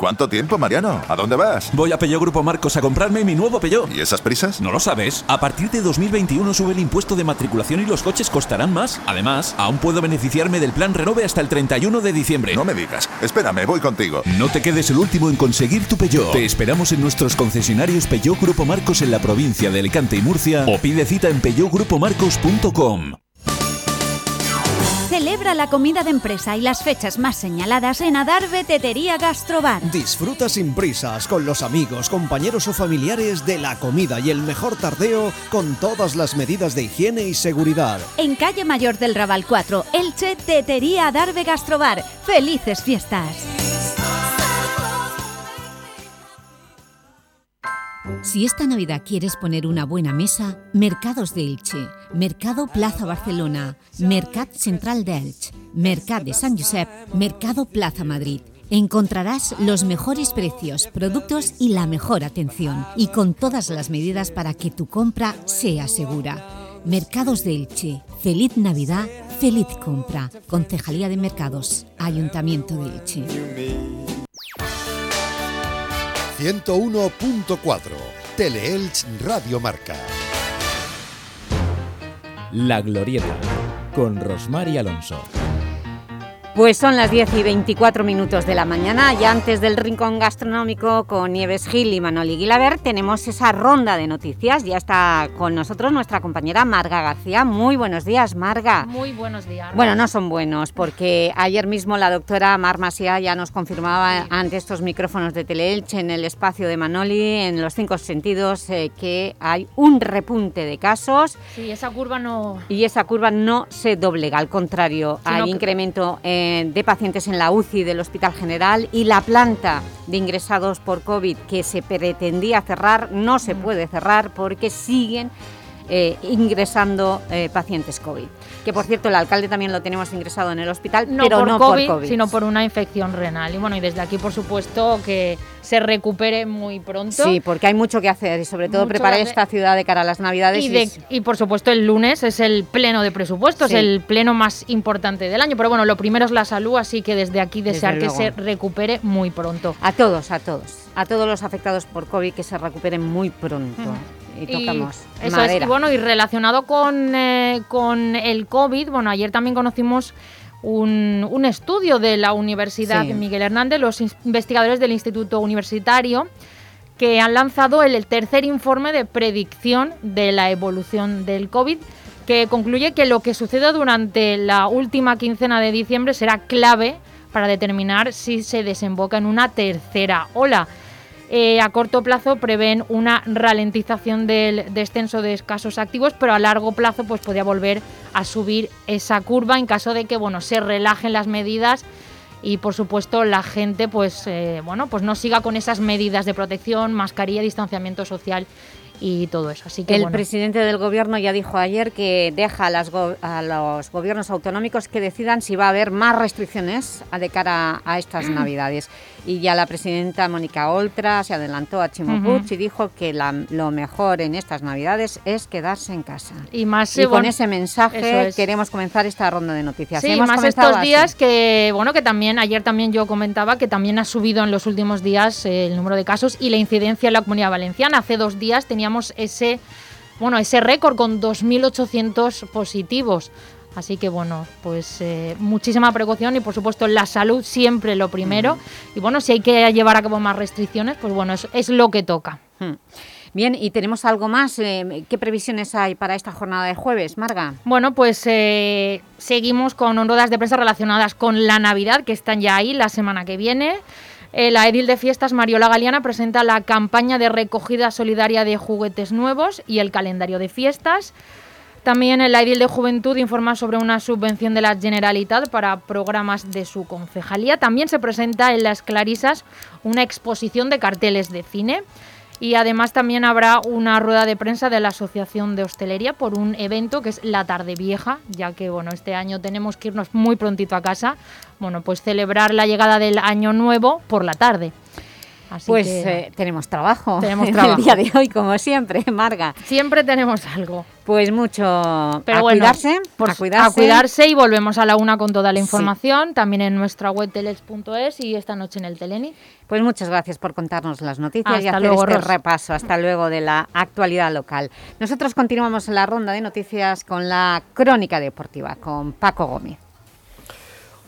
¿Cuánto tiempo, Mariano? ¿A dónde vas? Voy a Peugeot Grupo Marcos a comprarme mi nuevo Peugeot. ¿Y esas prisas? ¿No lo sabes? A partir de 2021 sube el impuesto de matriculación y los coches costarán más. Además, aún puedo beneficiarme del plan Renove hasta el 31 de diciembre. No me digas. Espérame, voy contigo. No te quedes el último en conseguir tu Peugeot. Te esperamos en nuestros concesionarios Peugeot Grupo Marcos en la provincia de Alicante y Murcia o pide cita en peugeotgrupomarcos.com. Celebra la comida de empresa y las fechas más señaladas en Adarve Tetería Gastrobar. Disfruta sin prisas con los amigos, compañeros o familiares de la comida y el mejor tardeo con todas las medidas de higiene y seguridad. En calle Mayor del Raval 4, Elche, Tetería Adarve Gastrobar. ¡Felices fiestas! Si esta Navidad quieres poner una buena mesa, Mercados de Elche, Mercado Plaza Barcelona, Mercat Central de Elche, Mercat de San Josep, Mercado Plaza Madrid. Encontrarás los mejores precios, productos y la mejor atención, y con todas las medidas para que tu compra sea segura. Mercados de Elche. Feliz Navidad, feliz compra. Concejalía de Mercados, Ayuntamiento de Elche. 101.4 Teleelch Radio Marca. La Glorieta, con Rosmar y Alonso. Pues son las 10 y 24 minutos de la mañana y antes del rincón gastronómico con Nieves Gil y Manoli Guilaber tenemos esa ronda de noticias. Ya está con nosotros nuestra compañera Marga García. Muy buenos días, Marga. Muy buenos días. Bueno, no son buenos porque ayer mismo la doctora Mar Masía ya nos confirmaba ante estos micrófonos de Teleelche en el espacio de Manoli, en los cinco sentidos, eh, que hay un repunte de casos Sí, esa curva no... y esa curva no se doblega, al contrario, Sino hay que- incremento eh, de pacientes en la UCI del Hospital General y la planta de ingresados por COVID que se pretendía cerrar no se puede cerrar porque siguen eh, ingresando eh, pacientes COVID. Que por cierto, el alcalde también lo tenemos ingresado en el hospital, No, pero por, no COVID, por COVID. sino por una infección renal. Y bueno, y desde aquí, por supuesto, que se recupere muy pronto. Sí, porque hay mucho que hacer y sobre todo Mucho preparar esta ciudad de cara a las Navidades. Y, de- por supuesto el lunes es el pleno de presupuestos, Sí. el pleno más importante del año. Pero bueno, lo primero es la salud, así que desde aquí Desde desear que se recupere muy pronto. A todos, a todos. A todos los afectados por COVID que se recuperen muy pronto. Y tocamos eso madera. es, y bueno, y relacionado con, eh, con el COVID, bueno, ayer también conocimos un, un estudio de la Universidad Sí. Miguel Hernández, los investigadores del Instituto Universitario, que han lanzado el tercer informe de predicción de la evolución del COVID, que concluye que lo que suceda durante la última quincena de diciembre será clave para determinar si se desemboca en una tercera ola. Eh, a corto plazo prevén una ralentización del descenso de casos activos, pero a largo plazo pues podría volver a subir esa curva en caso de que bueno se relajen las medidas y por supuesto la gente pues eh, bueno pues no siga con esas medidas de protección, mascarilla, distanciamiento social y todo eso. Así que El bueno. presidente del gobierno ya dijo ayer que deja a, las go- a los gobiernos autonómicos que decidan si va a haber más restricciones de cara a estas [CLEARS THROAT] navidades. Y ya la presidenta Mónica Oltra se adelantó a Chimo Ujú. Puig y dijo que la- lo mejor en estas navidades es quedarse en casa. y más Y con bueno, ese mensaje es. queremos comenzar esta ronda de noticias. Sí, Hemos más estos así. días que, bueno, que también, ayer también yo comentaba que también ha subido en los últimos días eh, el número de casos y la incidencia en la Comunidad Valenciana. Hace dos días teníamos ese, bueno, ese récord con 2.800 positivos. Así que bueno, pues eh, muchísima precaución y por supuesto la salud siempre lo primero. Y bueno, si hay que llevar a cabo más restricciones, pues bueno, es, es lo que toca. Hmm. Bien, y tenemos algo más. Eh, ¿Qué previsiones hay para esta jornada de jueves, Marga? Bueno, pues eh, seguimos con ruedas de prensa relacionadas con la Navidad, que están ya ahí la semana que viene. La edil de fiestas Mariola Galeana presenta la campaña de recogida solidaria de juguetes nuevos y el calendario de fiestas. También el edil de Juventud informa sobre una subvención de la Generalitat para programas de su concejalía. También se presenta en Las Clarisas una exposición de carteles de cine. Y además también habrá una rueda de prensa de la Asociación de Hostelería por un evento que es la Tarde Vieja, ya que bueno, este año tenemos que irnos muy prontito a casa. Bueno, pues celebrar la llegada del año nuevo por la tarde. Así pues que eh, tenemos trabajo [LAUGHS] Tenemos en trabajo. el día de hoy, como siempre, Marga. siempre tenemos algo. Pues mucho Pero a bueno, cuidarse, pues a cuidarse. a cuidarse y volvemos a la una con toda la Sí. información, también en nuestra web telex.es y esta noche en el Teleni. Pues muchas gracias por contarnos las noticias y Hasta hacer luego, este Ros. repaso. Hasta luego de la actualidad local. Nosotros continuamos la ronda de noticias con la crónica deportiva, con Paco Gómez.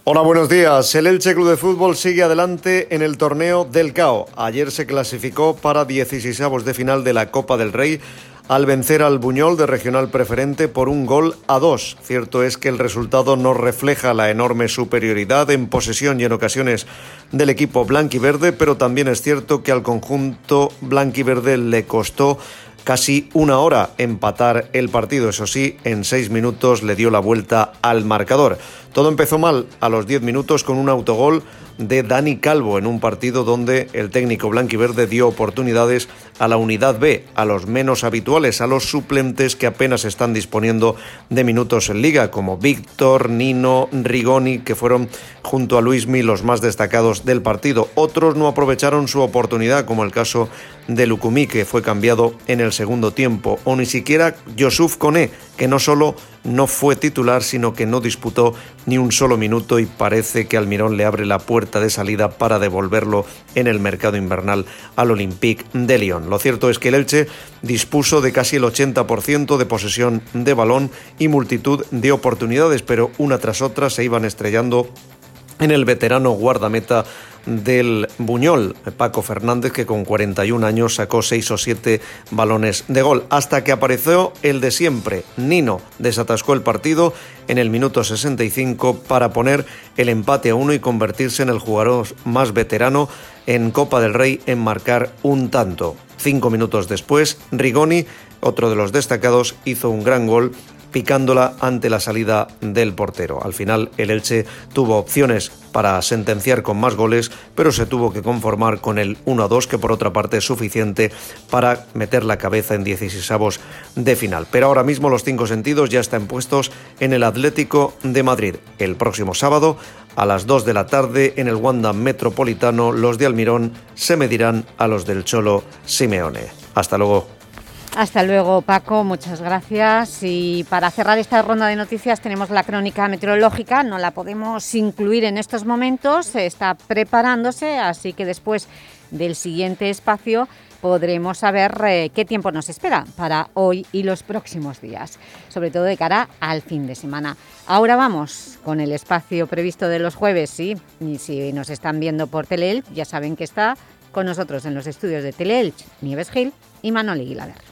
Hola, buenos días. El Elche Club de Fútbol sigue adelante en el torneo del CAO. Ayer se clasificó para 16avos de final de la Copa del Rey al vencer al Buñol de regional preferente por un gol a dos. Cierto es que el resultado no refleja la enorme superioridad en posesión y en ocasiones del equipo blanquiverde, pero también es cierto que al conjunto blanquiverde le costó casi una hora empatar el partido. Eso sí, en seis minutos le dio la vuelta al marcador. Todo empezó mal a los 10 minutos con un autogol de Dani Calvo en un partido donde el técnico blanquiverde dio oportunidades a la unidad B, a los menos habituales, a los suplentes que apenas están disponiendo de minutos en liga, como Víctor, Nino, Rigoni, que fueron junto a Luismi los más destacados del partido. Otros no aprovecharon su oportunidad, como el caso de Lucumí, que fue cambiado en el segundo tiempo, o ni siquiera Yosuf Koné, que no solo no fue titular, sino que no disputó ni un solo minuto y parece que Almirón le abre la puerta de salida para devolverlo en el mercado invernal al Olympique de Lyon. Lo cierto es que el Elche dispuso de casi el 80% de posesión de balón y multitud de oportunidades, pero una tras otra se iban estrellando en el veterano guardameta del Buñol, Paco Fernández, que con 41 años sacó 6 o 7 balones de gol, hasta que apareció el de siempre. Nino desatascó el partido en el minuto 65 para poner el empate a uno y convertirse en el jugador más veterano en Copa del Rey en marcar un tanto. Cinco minutos después, Rigoni, otro de los destacados, hizo un gran gol picándola ante la salida del portero. Al final el Elche tuvo opciones para sentenciar con más goles, pero se tuvo que conformar con el 1-2, que por otra parte es suficiente para meter la cabeza en 16avos de final. Pero ahora mismo los cinco sentidos ya están puestos en el Atlético de Madrid. El próximo sábado, a las 2 de la tarde, en el Wanda Metropolitano, los de Almirón se medirán a los del Cholo Simeone. Hasta luego. Hasta luego, Paco, muchas gracias. Y para cerrar esta ronda de noticias tenemos la crónica meteorológica, no la podemos incluir en estos momentos, está preparándose, así que después del siguiente espacio podremos saber eh, qué tiempo nos espera para hoy y los próximos días, sobre todo de cara al fin de semana. Ahora vamos con el espacio previsto de los jueves, sí, y si nos están viendo por Teleelch, ya saben que está con nosotros en los estudios de Teleelch, Nieves Gil y Manoli Guilaber.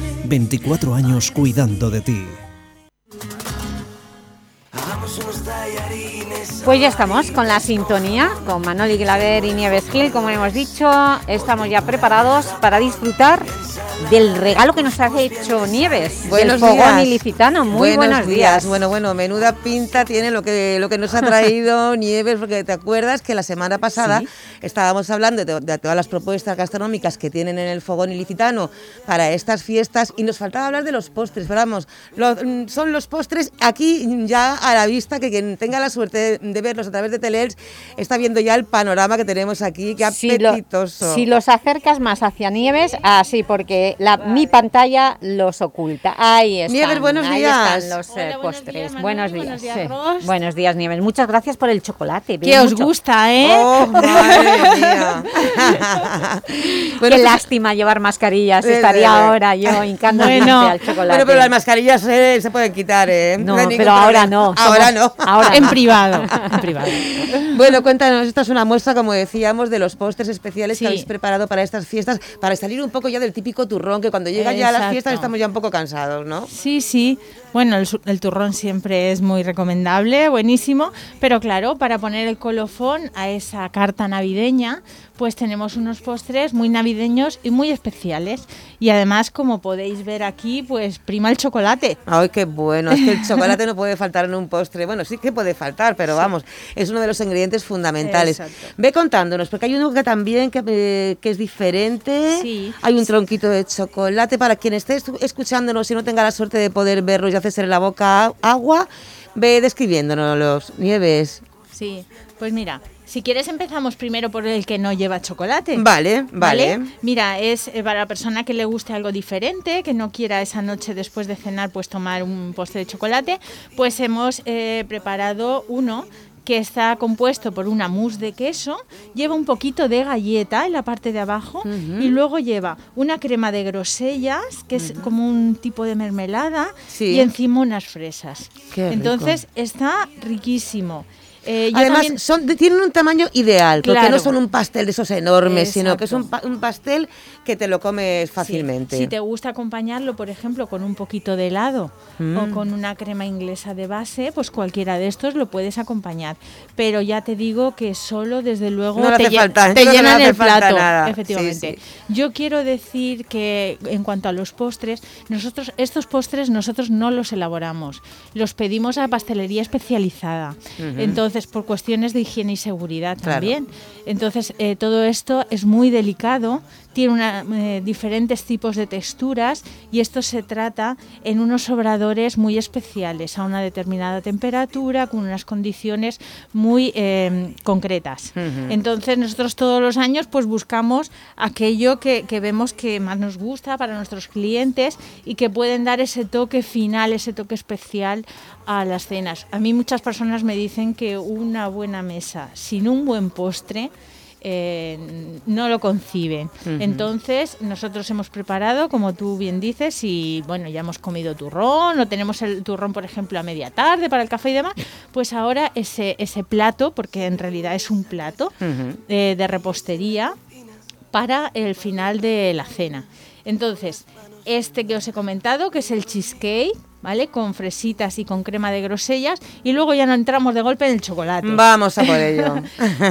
24 años cuidando de ti. Pues ya estamos con la sintonía, con Manoli Glaver y Nieves Gil, como hemos dicho, estamos ya preparados para disfrutar del regalo que nos ha hecho Nieves, Buenos fogón días. ilicitano. Muy buenos, días. Bueno, bueno, menuda pinta tiene lo que, lo que nos ha traído [LAUGHS] Nieves, porque te acuerdas que la semana pasada Sí. estábamos hablando de, de todas las propuestas gastronómicas que tienen en el fogón ilicitano para estas fiestas y nos faltaba hablar de los postres, pero vamos, lo- mm, son los postres aquí ya a la vista, que quien tenga la suerte de, verlos a través de Teleels está viendo ya el panorama que tenemos aquí, qué Si, lo- apetitoso. si los acercas más hacia Nieves, así, porque la, mi pantalla los oculta. Ahí están. Nieves, buenos ahí días. están los eh, postres. Buenos días. buenos días, sí. Ros. Buenos días, Nieves. Muchas gracias por el chocolate. Que os gusta, ¿eh? Oh, [LAUGHS] madre mía. [LAUGHS] Qué lástima llevar mascarillas. Estaría ahora yo [LAUGHS] hincando Bueno, al chocolate. bueno, pero las mascarillas eh, se pueden quitar, ¿eh? No, pero ahora no. Ahora No. ahora En no. privado, en [LAUGHS] privado. Bueno, cuéntanos, esta es una muestra, como decíamos, de los postres especiales Sí. que habéis preparado para estas fiestas, para salir un poco ya del típico turrón, que cuando llega ya a las Exacto. fiestas estamos ya un poco cansados, ¿no? Sí, sí. Bueno, el turrón siempre es muy recomendable, buenísimo, pero claro, para poner el colofón a esa carta navideña, pues tenemos unos postres muy navideños y muy especiales. Y además, como podéis ver aquí, pues prima el chocolate. Ay, qué bueno, es que el [LAUGHS] chocolate no puede faltar en un postre. Bueno, sí que puede faltar, pero vamos, es uno de los ingredientes fundamentales. Exacto. Ve contándonos, porque hay uno que también que, eh, que es diferente. Sí. Hay un tronquito de chocolate para quien esté escuchándonos y no tenga la suerte de poder verlos y hacerse en la boca agua. Ve describiéndonos los nieves. Sí, pues mira, si quieres empezamos primero por el que no lleva chocolate. Vale, vale. Mira, es eh, para la persona que le guste algo diferente, que no quiera esa noche después de cenar pues tomar un postre de chocolate, pues hemos eh, preparado uno que está compuesto por una mousse de queso, lleva un poquito de galleta en la parte de abajo y luego lleva una crema de grosellas, que es como un tipo de mermelada, Sí. y encima unas fresas. Qué rico. Entonces está riquísimo. Eh, Además, también- son, tienen un tamaño ideal, porque Claro. no son un pastel de esos enormes, sino que es un, pa- un pastel que te lo comes fácilmente. Si te gusta acompañarlo, por ejemplo, con un poquito de helado Mm. o con una crema inglesa de base, pues cualquiera de estos lo puedes acompañar. Pero ya te digo que solo, desde luego, No te, lle- falta, te [LAUGHS] no le llenan el falta plato. nada. Efectivamente. sí. Yo quiero decir que en cuanto a los postres, nosotros estos postres nosotros no los elaboramos, los pedimos a pastelería especializada. Entonces, por cuestiones de higiene y seguridad Claro. también. Entonces, eh, todo esto es muy delicado, tiene una, eh, diferentes tipos de texturas y esto se trata en unos obradores muy especiales, a una determinada temperatura, con unas condiciones muy eh, concretas. Entonces, nosotros todos los años pues buscamos aquello que, que vemos que más nos gusta para nuestros clientes y que pueden dar ese toque final, ese toque especial a las cenas. A mí muchas personas me dicen que una buena mesa sin un buen postre eh, no lo conciben. Entonces, nosotros hemos preparado, como tú bien dices, y bueno, ya hemos comido turrón, o tenemos el turrón, por ejemplo, a media tarde para el café y demás, pues ahora ese, ese plato, porque en realidad es un plato eh, de repostería para el final de la cena. Entonces, este que os he comentado, que es el cheesecake, ¿vale? Con fresitas y con crema de grosellas, y luego ya no entramos de golpe en el chocolate. Vamos a por [LAUGHS] ello.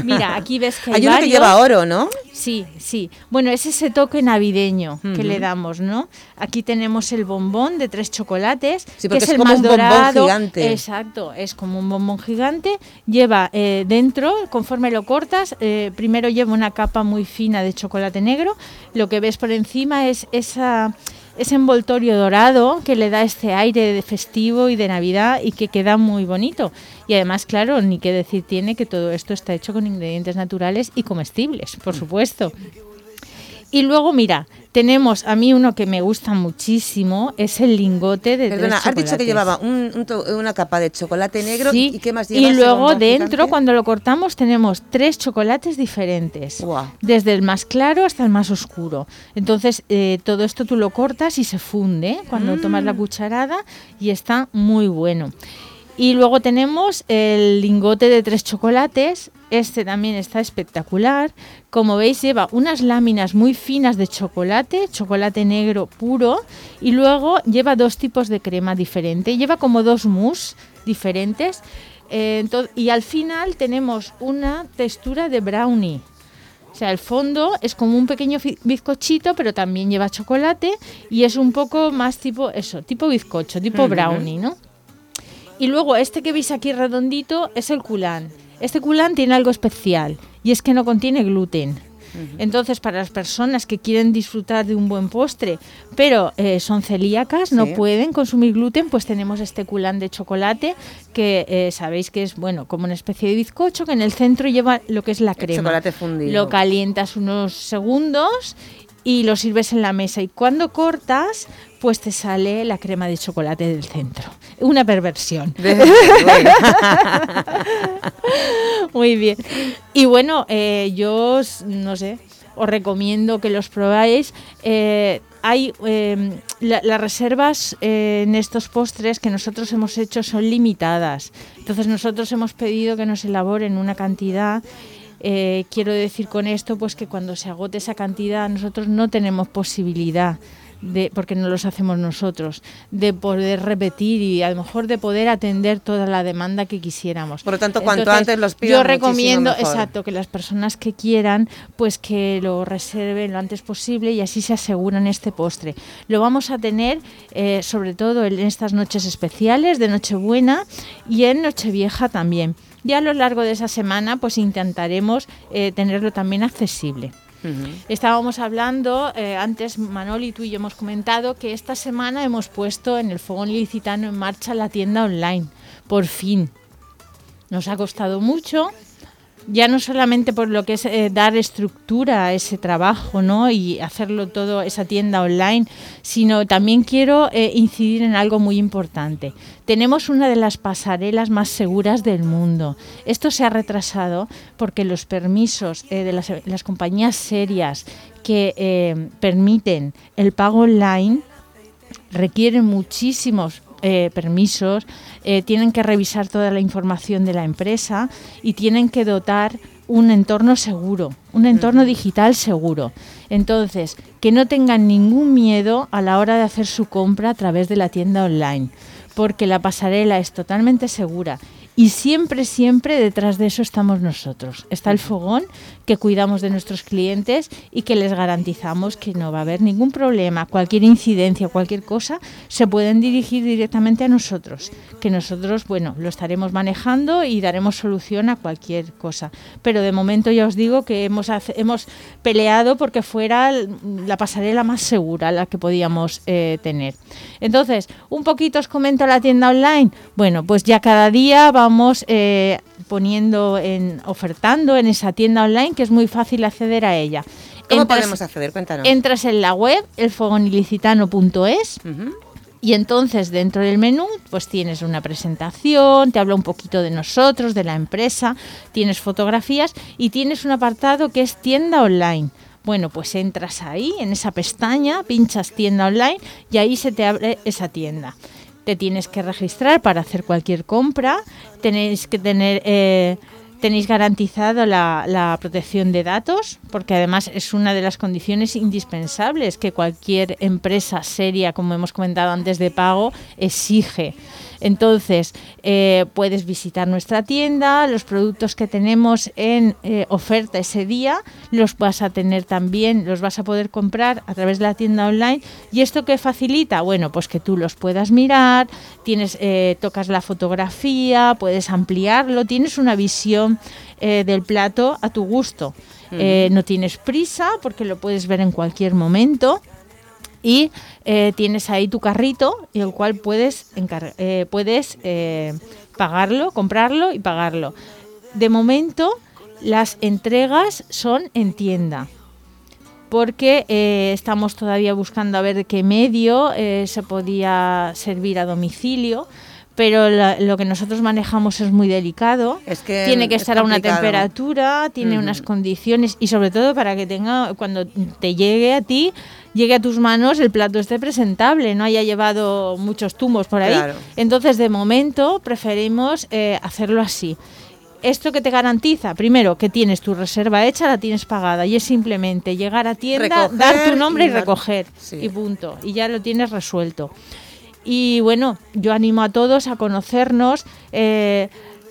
Mira, aquí ves que hay, Hay uno que lleva oro, ¿no? Sí, sí. Bueno, es ese toque navideño que le damos, ¿no? Aquí tenemos el bombón de tres chocolates, Sí, que porque es, es el como más un bombón dorado. gigante. Exacto, es como un bombón gigante. Lleva eh, dentro, conforme lo cortas, eh, primero lleva una capa muy fina de chocolate negro. Lo que ves por encima es esa ese envoltorio dorado que le da este aire de festivo y de Navidad y que queda muy bonito. Y además, claro, ni qué decir tiene que todo esto está hecho con ingredientes naturales y comestibles, por supuesto. Y luego, mira, tenemos a mí uno que me gusta muchísimo, es el lingote de Perdona, tres has dicho que llevaba un- un to- una capa de chocolate negro Sí, y qué más lleva y luego dentro, cuando lo cortamos, tenemos tres chocolates diferentes. Desde el más claro hasta el más oscuro. Entonces, eh, todo esto tú lo cortas y se funde cuando tomas Mm. la cucharada y está muy bueno. Y luego tenemos el lingote de tres chocolates. Este también está espectacular. Como veis, lleva unas láminas muy finas de chocolate, chocolate negro puro, y luego lleva dos tipos de crema diferente. Lleva como dos mousse diferentes. Eh, y al final tenemos una textura de brownie. O sea, el fondo es como un pequeño bizcochito, pero también lleva chocolate y es un poco más tipo eso, tipo bizcocho, tipo brownie, ¿no? Y luego este que veis aquí redondito es el culán. Este culán tiene algo especial y es que no contiene gluten. Entonces, para las personas que quieren disfrutar de un buen postre, pero eh, son celíacas, no pueden consumir gluten, pues tenemos este culán de chocolate que eh, sabéis que es bueno como una especie de bizcocho que en el centro lleva lo que es la crema. chocolate fundido. Lo calientas unos segundos y lo sirves en la mesa y cuando cortas pues te sale la crema de chocolate del centro. Una perversión. [LAUGHS] [LAUGHS] Muy bien. Y bueno, eh, yo os- no sé, os recomiendo que los probáis. Eh, hay eh, la- las reservas eh, en estos postres que nosotros hemos hecho son limitadas. Entonces nosotros hemos pedido que nos elaboren una cantidad. Eh, quiero decir con esto pues que cuando se agote esa cantidad nosotros no tenemos posibilidad de, porque no los hacemos nosotros, de poder repetir y a lo mejor de poder atender toda la demanda que quisiéramos. Por lo tanto, cuanto Entonces, antes los Yo pidan, recomiendo, muchísimo mejor. exacto, que las personas que quieran, pues que lo reserven lo antes posible y así se aseguran este postre. Lo vamos a tener eh, sobre todo en estas noches especiales de Nochebuena y en Nochevieja también. Y a lo largo de esa semana, pues intentaremos eh, tenerlo también accesible. Estábamos hablando, eh, antes Manoli y tú y yo hemos comentado que esta semana hemos puesto en el Fogón Ilicitano en marcha la tienda online. Por fin. Nos ha costado mucho, ya no solamente por lo que es eh, dar estructura a ese trabajo ¿no? y hacerlo todo, esa tienda online, sino también quiero eh, incidir en algo muy importante. Tenemos una de las pasarelas más seguras del mundo. Esto se ha retrasado porque los permisos eh, de las, las compañías serias que permiten el pago online requieren muchísimos eh, permisos, eh, tienen que revisar toda la información de la empresa y tienen que dotar un entorno seguro, un entorno digital seguro. Entonces, que no tengan ningún miedo a la hora de hacer su compra a través de la tienda online, porque la pasarela es totalmente segura y siempre, siempre detrás de eso estamos nosotros. Está el fogón que cuidamos de nuestros clientes y que les garantizamos que no va a haber ningún problema, cualquier incidencia, cualquier cosa, se pueden dirigir directamente a nosotros, que nosotros, bueno, lo estaremos manejando y daremos solución a cualquier cosa. Pero de momento ya os digo que hemos, hemos peleado porque fuera la pasarela más segura, la que podíamos eh, tener. Entonces, un poquito os comento la tienda online. Bueno, pues ya cada día vamos eh, poniendo en, ofertando en esa tienda online que es muy fácil acceder a ella. ¿Cómo Entras- podemos acceder? Cuéntanos. Entras en la web, elfogonilicitano.es. Y entonces dentro del menú pues tienes una presentación, te habla un poquito de nosotros, de la empresa, tienes fotografías y tienes un apartado que es tienda online. Bueno, pues entras ahí, en esa pestaña, pinchas tienda online y ahí se te abre esa tienda. Te tienes que registrar para hacer cualquier compra, tenéis que tener... eh, Tenéis garantizado la, la protección de datos, porque además es una de las condiciones indispensables que cualquier empresa seria, como hemos comentado antes, de pago exige. Entonces, eh, puedes visitar nuestra tienda, los productos que tenemos en eh, oferta ese día, los vas a tener también, los vas a poder comprar a través de la tienda online. ¿Y esto qué facilita? Bueno, pues que tú los puedas mirar, tienes, eh, tocas la fotografía, puedes ampliarlo, tienes una visión eh, del plato a tu gusto. Eh, no tienes prisa porque lo puedes ver en cualquier momento y eh, tienes ahí tu carrito y el cual puedes eh, puedes eh, pagarlo, comprarlo y pagarlo. De momento las entregas son en tienda porque estamos todavía buscando a ver qué medio se podía servir a domicilio. Pero la- lo que nosotros manejamos es muy delicado. Es que tiene que es estar a una temperatura, tiene unas condiciones y sobre todo para que tenga cuando te llegue a ti, llegue a tus manos el plato esté presentable, no haya llevado muchos tumos por ahí. Claro. Entonces, de momento preferimos eh, hacerlo así. Esto que te garantiza, primero, que tienes tu reserva hecha, la tienes pagada y es simplemente llegar a tienda, Recoger dar tu nombre y, y dar- recoger Sí. y punto. Y ya lo tienes resuelto. Y bueno, yo animo a todos a conocernos. eh,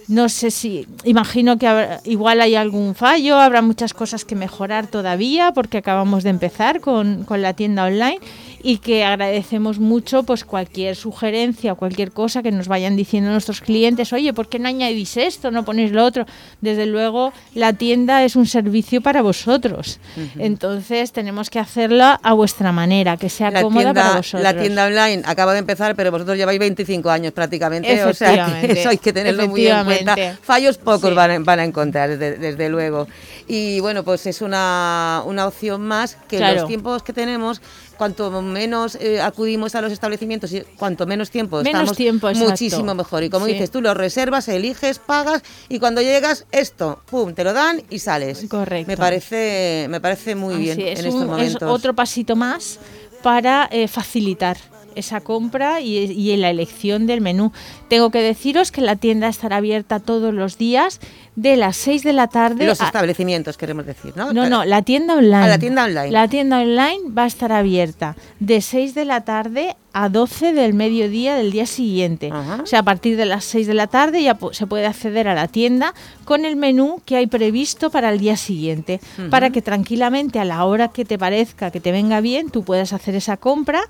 no sé si, imagino que habrá- igual hay algún fallo, habrá muchas cosas que mejorar todavía porque acabamos de empezar con, con la tienda online y que agradecemos mucho pues cualquier sugerencia o cualquier cosa que nos vayan diciendo nuestros clientes, oye, ¿por qué no añadís esto, no ponéis lo otro? Desde luego la tienda es un servicio para vosotros, entonces tenemos que hacerla a vuestra manera, que sea La cómoda tienda, para vosotros. la tienda online acaba de empezar, pero vosotros lleváis 25 años prácticamente, o sea que eso hay que tenerlo muy en cuenta. Fallos pocos Sí. van, a, van a encontrar, desde, desde luego. Y bueno, pues es una, una opción más que Claro. los tiempos que tenemos, cuanto menos eh, acudimos a los establecimientos y cuanto menos tiempo Menos estamos, tiempo, exacto. muchísimo mejor. Y como Sí. dices tú, lo reservas, eliges, pagas y cuando llegas, esto, pum, te lo dan y sales. Correcto. Me parece, me parece muy Así bien es, en estos un- es momentos. otro pasito más para eh, facilitar esa compra y, y la elección del menú. Tengo que deciros que la tienda estará abierta todos los días de las 6 de la tarde Los a- establecimientos, queremos decir, ¿no? no, no, la tienda online. La tienda online. La tienda online va a estar abierta de 6 de la tarde a 12 del mediodía del día siguiente. O sea, a partir de las 6 de la tarde ya se puede acceder a la tienda con el menú que hay previsto para el día siguiente, para que tranquilamente a la hora que te parezca, que te venga bien, tú puedas hacer esa compra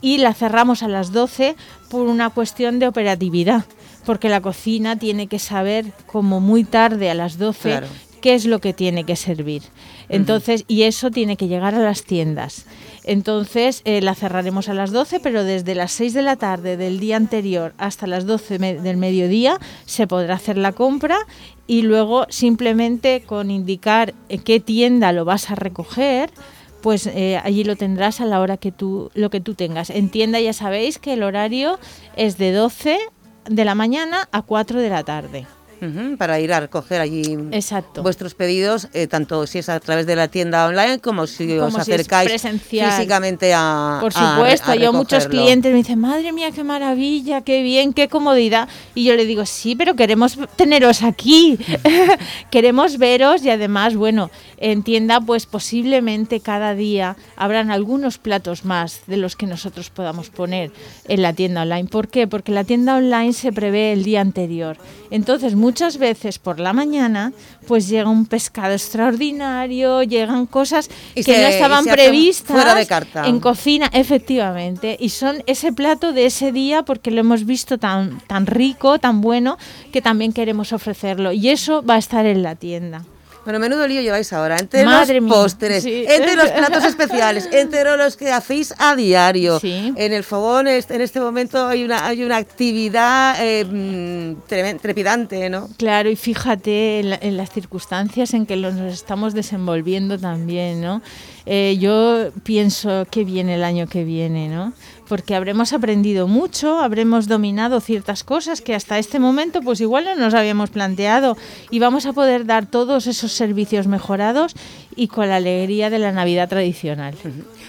y la cerramos a las 12 por una cuestión de operatividad. Porque la cocina tiene que saber como muy tarde a las 12 Claro. qué es lo que tiene que servir. Entonces, y eso tiene que llegar a las tiendas. Entonces, eh, la cerraremos a las 12, pero desde las 6 de la tarde del día anterior hasta las 12 me- del mediodía se podrá hacer la compra y luego simplemente con indicar en qué tienda lo vas a recoger, pues eh, allí lo tendrás a la hora que tú lo que tú tengas. En tienda ya sabéis que el horario es de 12 de la mañana a 4 de la tarde. Para ir a recoger allí Exacto. vuestros pedidos, eh, tanto si es a través de la tienda online como si Como os acercáis físicamente a Por supuesto, a yo muchos clientes me dicen, madre mía, qué maravilla, qué bien, qué comodidad. Y yo le digo, sí, pero queremos teneros aquí, [LAUGHS] queremos veros y además, bueno, en tienda pues posiblemente cada día habrán algunos platos más de los que nosotros podamos poner en la tienda online. ¿Por qué? Porque la tienda online se prevé el día anterior. Entonces, muchas veces por la mañana pues llega un pescado extraordinario, llegan cosas Y que se- no estaban previstas fuera de carta. en cocina, efectivamente. Y son ese plato de ese día porque lo hemos visto tan, tan rico, tan bueno, que también queremos ofrecerlo. Y eso va a estar en la tienda. Bueno, menudo lío lleváis ahora, entre Madre los sí. entre los [LAUGHS] platos especiales, entre los que hacéis a diario. En el fogón en este momento hay una, hay una actividad eh, mm, trepidante, ¿no? Claro, y fíjate en, la- en las circunstancias en que nos estamos desenvolviendo también, ¿no? Eh, yo pienso que viene el año que viene, ¿no? Porque habremos aprendido mucho, habremos dominado ciertas cosas que hasta este momento pues igual no nos habíamos planteado y vamos a poder dar todos esos servicios mejorados y con la alegría de la Navidad tradicional.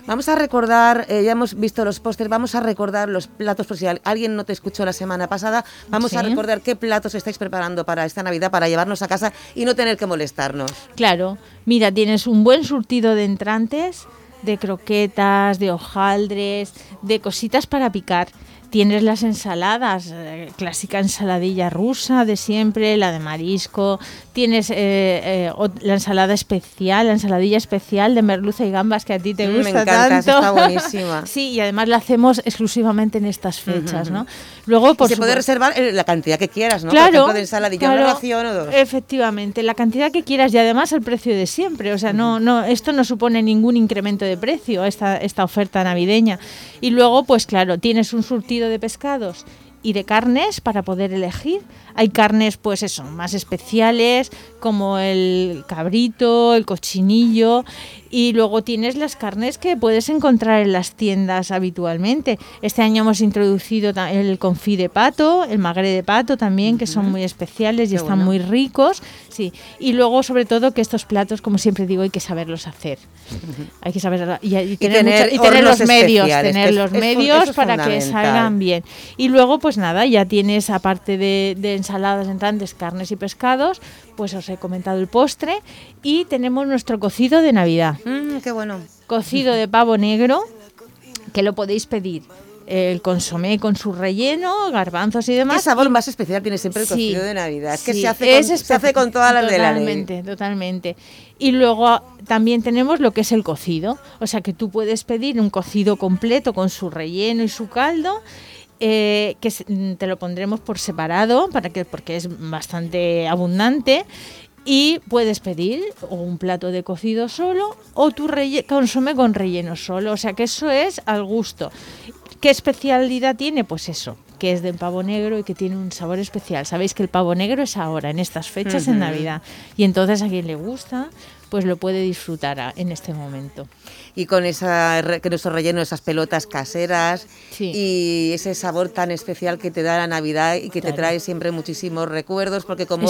Vamos a recordar, eh, ya hemos visto los pósters, vamos a recordar los platos, por si al- alguien no te escuchó la semana pasada, vamos a recordar qué platos estáis preparando para esta Navidad, para llevarnos a casa y no tener que molestarnos. Claro, mira, tienes un buen surtido de entrantes, de croquetas, de hojaldres, de cositas para picar. Tienes las ensaladas, eh, clásica ensaladilla rusa de siempre, la de marisco. Tienes eh, eh, la ensalada especial, la ensaladilla especial de merluza y gambas que a ti te Mm, me gusta encanta, tanto. está [LAUGHS] buenísima. sí, y además la hacemos exclusivamente en estas fechas, Ujú, ¿no? ujú. Luego, Y por se puede reservar eh, la cantidad que quieras, ¿no? Claro, Por ejemplo, de ensaladilla, una claro, ración o dos. Efectivamente, la cantidad que quieras y además el precio de siempre. O sea, no, no, esto no supone ningún incremento de precio, esta, esta oferta navideña. Y luego, pues claro, tienes un surtido de pescados y de carnes para poder elegir. Hay carnes, pues eso, más especiales, como el cabrito, el cochinillo, y luego tienes las carnes que puedes encontrar en las tiendas habitualmente. Este año hemos introducido el confit de pato, el magre de pato también, que son muy especiales y Qué están bueno. muy ricos. Sí. Y luego, sobre todo, que estos platos, como siempre digo, hay que saberlos hacer. Hay que saber y, y tener, y tener los medios, tener los es medios es para que salgan bien. Y luego, pues nada, ya tienes, aparte de, de ensaladas entrantes, carnes y pescados, pues os he comentado el postre y tenemos nuestro cocido de Navidad. Mm, qué bueno. Cocido de pavo negro, que lo podéis pedir el consomé con su relleno, garbanzos y demás. ¿Qué sabor más especial tiene siempre el Sí, cocido de Navidad? Es que sí, se hace, con, es se hace con todas las de la ley. Totalmente, totalmente. Y luego también tenemos lo que es el cocido. O sea que tú puedes pedir un cocido completo con su relleno y su caldo. eh, que mm, te lo pondremos por separado para que porque es bastante abundante y puedes pedir o un plato de cocido solo o tu consomé con relleno solo o sea que eso es al gusto ¿Qué especialidad tiene? Pues eso, que es de pavo negro y que tiene un sabor especial. Sabéis que el pavo negro es ahora, en estas fechas, en Ujú. Navidad. Y entonces a quien le gusta, pues lo puede disfrutar a- en este momento. Y con esa, re- con esos rellenos, esas pelotas caseras y ese sabor tan especial que te da la Navidad y que te trae siempre muchísimos recuerdos, porque como,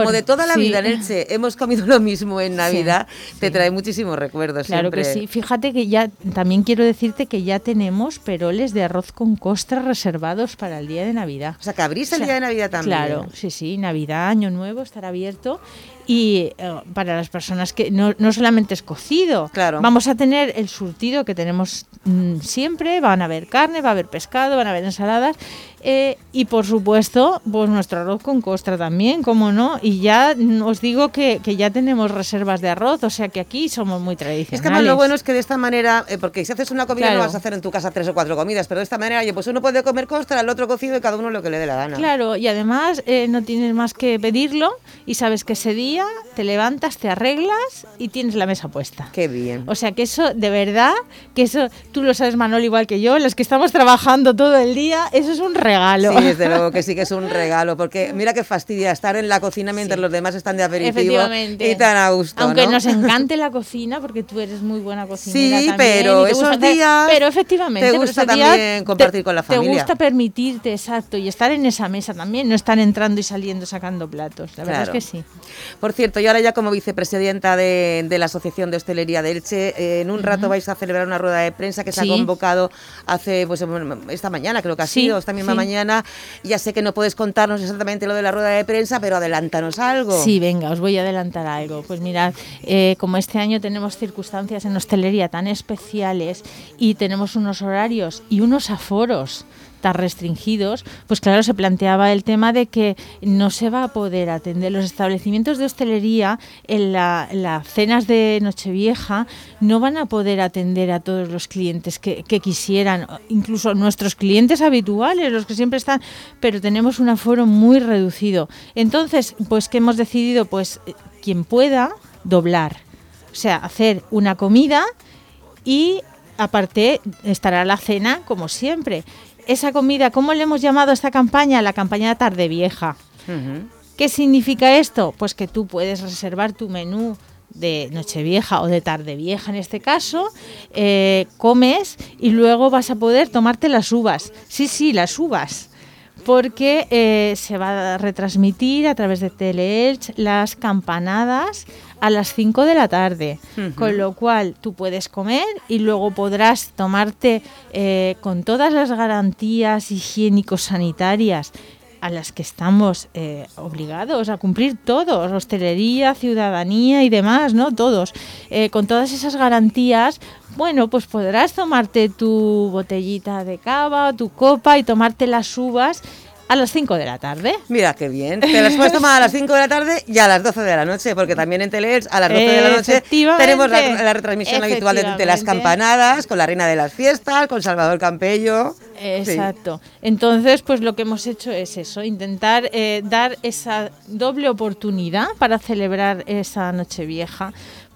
como de toda la sí. vida en Elche [LAUGHS] hemos comido lo mismo en Navidad, te trae muchísimos recuerdos Claro que sí. Fíjate que ya, también quiero decirte que ya tenemos peroles de arroz con costra reservados para el día de Navidad. O sea, que abrís el día de Navidad también. Claro, sí, sí, Navidad, Año Nuevo estará abierto. Y eh, para las personas que no, no solamente es cocido, Claro. vamos a tener el surtido que tenemos mm, siempre, van a haber carne, va a haber pescado, van a haber ensaladas eh, y por supuesto pues nuestro arroz con costra también, como no, y ya os digo que, que ya tenemos reservas de arroz, o sea que aquí somos muy tradicionales. Es que además lo bueno es que de esta manera, eh, porque si haces una comida Claro. no vas a hacer en tu casa tres o cuatro comidas, pero de esta manera, oye, pues uno puede comer costra, el otro cocido y cada uno lo que le dé la gana. Claro, y además eh, no tienes más que pedirlo y sabes que ese día te levantas, te arreglas y tienes la mesa puesta. Qué bien. O sea que eso, de verdad, que eso, tú lo sabes Manol igual que yo, los que estamos trabajando todo el día, eso es un regalo. Sí, desde luego que sí que es un regalo, porque mira que fastidia estar en la cocina mientras los demás están de aperitivo y tan a gusto, Aunque ¿no? nos [LAUGHS] encante la cocina, porque tú eres muy buena cocinera Sí, también, pero te gusta esos días pero efectivamente, te gusta también compartir te- con la Te familia. gusta permitirte, exacto, y estar en esa mesa también, no estar entrando y saliendo sacando platos. La verdad Claro. es que sí. Por cierto, y ahora ya como vicepresidenta de, de la Asociación de Hostelería de Elche, eh, en un rato vais a celebrar una rueda de prensa que se ha convocado hace, pues bueno, esta mañana creo que ha Sí, sido, esta misma sí. Mañana. Ya sé que no puedes contarnos exactamente lo de la rueda de prensa, pero adelántanos algo. Sí, venga, os voy a adelantar algo. Pues mirad, eh, como este año tenemos circunstancias en hostelería tan especiales y tenemos unos horarios y unos aforos tan restringidos, pues claro, se planteaba el tema de que no se va a poder atender los establecimientos de hostelería en la- las cenas de Nochevieja, no van a poder atender a todos los clientes que, que quisieran, incluso nuestros clientes habituales, los que siempre están, pero tenemos un aforo muy reducido. Entonces, pues que hemos decidido, pues quien pueda, doblar, o sea, hacer una comida y aparte estará la cena como siempre. Esa comida, ¿cómo le hemos llamado a esta campaña? La campaña Tarde Vieja. ¿Qué significa esto? Pues que tú puedes reservar tu menú de Nochevieja o de Tarde Vieja en este caso, eh, comes y luego vas a poder tomarte las uvas. Sí, sí, las uvas. Porque eh, se va a retransmitir a través de Teleelch las campanadas a las 5 de la tarde. Con lo cual tú puedes comer y luego podrás tomarte eh, con todas las garantías higiénico-sanitarias a las que estamos eh, obligados a cumplir todos, hostelería, ciudadanía y demás, ¿no? Todos. Eh, con todas esas garantías, bueno, pues podrás tomarte tu botellita de cava, tu copa y tomarte las uvas a las 5 de la tarde. Mira qué bien. Te las puedes tomar a las 5 de la tarde y a las 12 de la noche, porque también en Teleelch a las 12 de la noche tenemos la, la retransmisión habitual de, de las campanadas, con la reina de las fiestas, con Salvador Campello. Exacto. Entonces, pues lo que hemos hecho es eso, intentar eh, dar esa doble oportunidad para celebrar esa Nochevieja.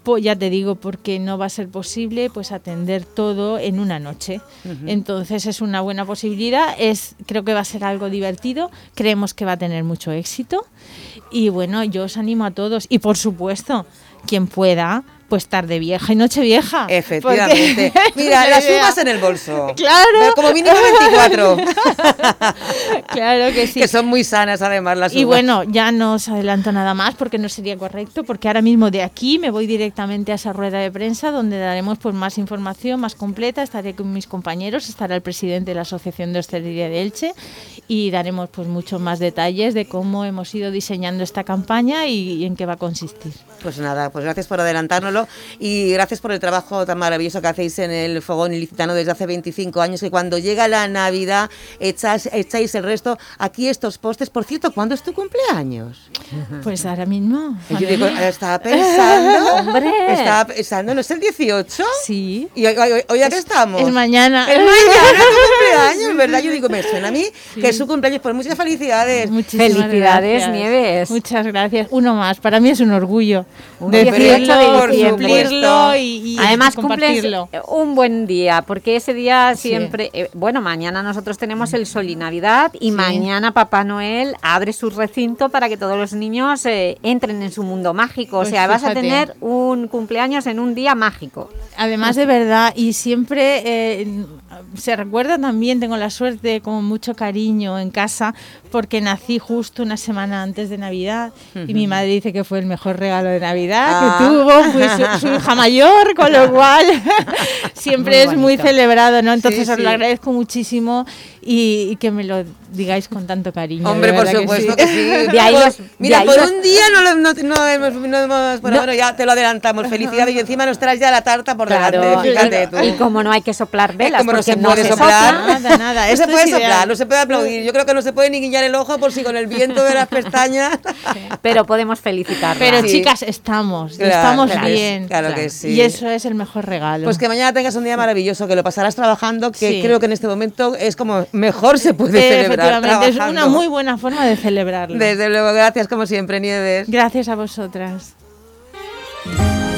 Pues ya te digo, porque no va a ser posible pues atender todo en una noche. Entonces es una buena posibilidad, es creo que va a ser algo divertido, creemos que va a tener mucho éxito y bueno, yo os animo a todos y por supuesto, quien pueda, pues tarde vieja y noche vieja. Efectivamente. [LAUGHS] Mira, las uvas en el bolso. Claro. Como mínimo 24. [LAUGHS] claro que sí. Que son muy sanas además las Y uvas. bueno, ya no os adelanto nada más porque no sería correcto, porque ahora mismo de aquí me voy directamente a esa rueda de prensa donde daremos pues más información más completa, estaré con mis compañeros, estará el presidente de la Asociación de Hostelería de Elche y daremos pues muchos más detalles de cómo hemos ido diseñando esta campaña y, y en qué va a consistir. Pues nada, pues gracias por adelantárnoslo y gracias por el trabajo tan maravilloso que hacéis en el Fogón Ilicitano desde hace 25 años que cuando llega la Navidad echáis, echáis el resto aquí estos postes. Por cierto, ¿cuándo es tu cumpleaños? [LAUGHS] Pues ahora mismo. Y yo digo, estaba pensando, [LAUGHS] Hombre. estaba pensando, ¿no es el 18? Sí. ¿Y hoy, hoy, hoy a qué estamos? es mañana. Es mañana tu cumpleaños, [LAUGHS] ¿verdad? Yo digo, me suena a mí que es su cumpleaños, pues muchas felicidades. Muchísimas Felicidades, gracias. Nieves. Muchas gracias. Uno más. Para mí es un orgullo decirlo, 18 de cumplirlo y, y Además cumples compartirlo. un buen día, porque ese día Sí. siempre... eh, bueno, mañana nosotros tenemos el Sol y Navidad y mañana Papá Noel abre su recinto para que todos los niños eh, entren en su mundo mágico. Pues o sea, vas a tener un cumpleaños en un día mágico. Además de verdad, y siempre eh, se recuerda también, tengo la suerte, con mucho cariño en casa, porque nací justo una semana antes de Navidad y mi madre dice que fue el mejor regalo de Navidad Ah. que tuvo, fui su, su hija mayor, con lo [LAUGHS] cual [LAUGHS] siempre Muy es muy celebrado, ¿no? Entonces Sí, os sí. lo agradezco muchísimo y, y que me lo digáis con tanto cariño. Hombre, por supuesto sí. que sí. [LAUGHS] De ahí Por- los- mira, de ahí por los- un día no, lo- no, no hemos, no hemos- bueno, No. bueno, ya te lo adelantamos. Felicidades y encima nos traes ya la tarta por Claro, delante. Fíjate tú. y como no hay que soplar velas, como no porque se puede se soplar. sopla. Nada, nada. No esto se puede es soplar, ideal. no se puede aplaudir. Yo creo que no se puede ni guiñar el ojo por si con el viento de las pestañas. Pero podemos felicitarla. Pero Sí. chicas, estamos, Claro, estamos claro bien. claro que sí. Y eso es el mejor regalo. Pues que mañana tengas un día maravilloso, que lo pasarás trabajando, que Sí. creo que en este momento es como mejor se puede Eh, celebrar. Efectivamente, es una trabajando. muy buena forma de celebrarlo. Desde luego, gracias como siempre, Nieves. Gracias a vosotras.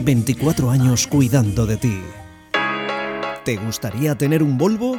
24 años cuidando de ti. ¿Te gustaría tener un Volvo?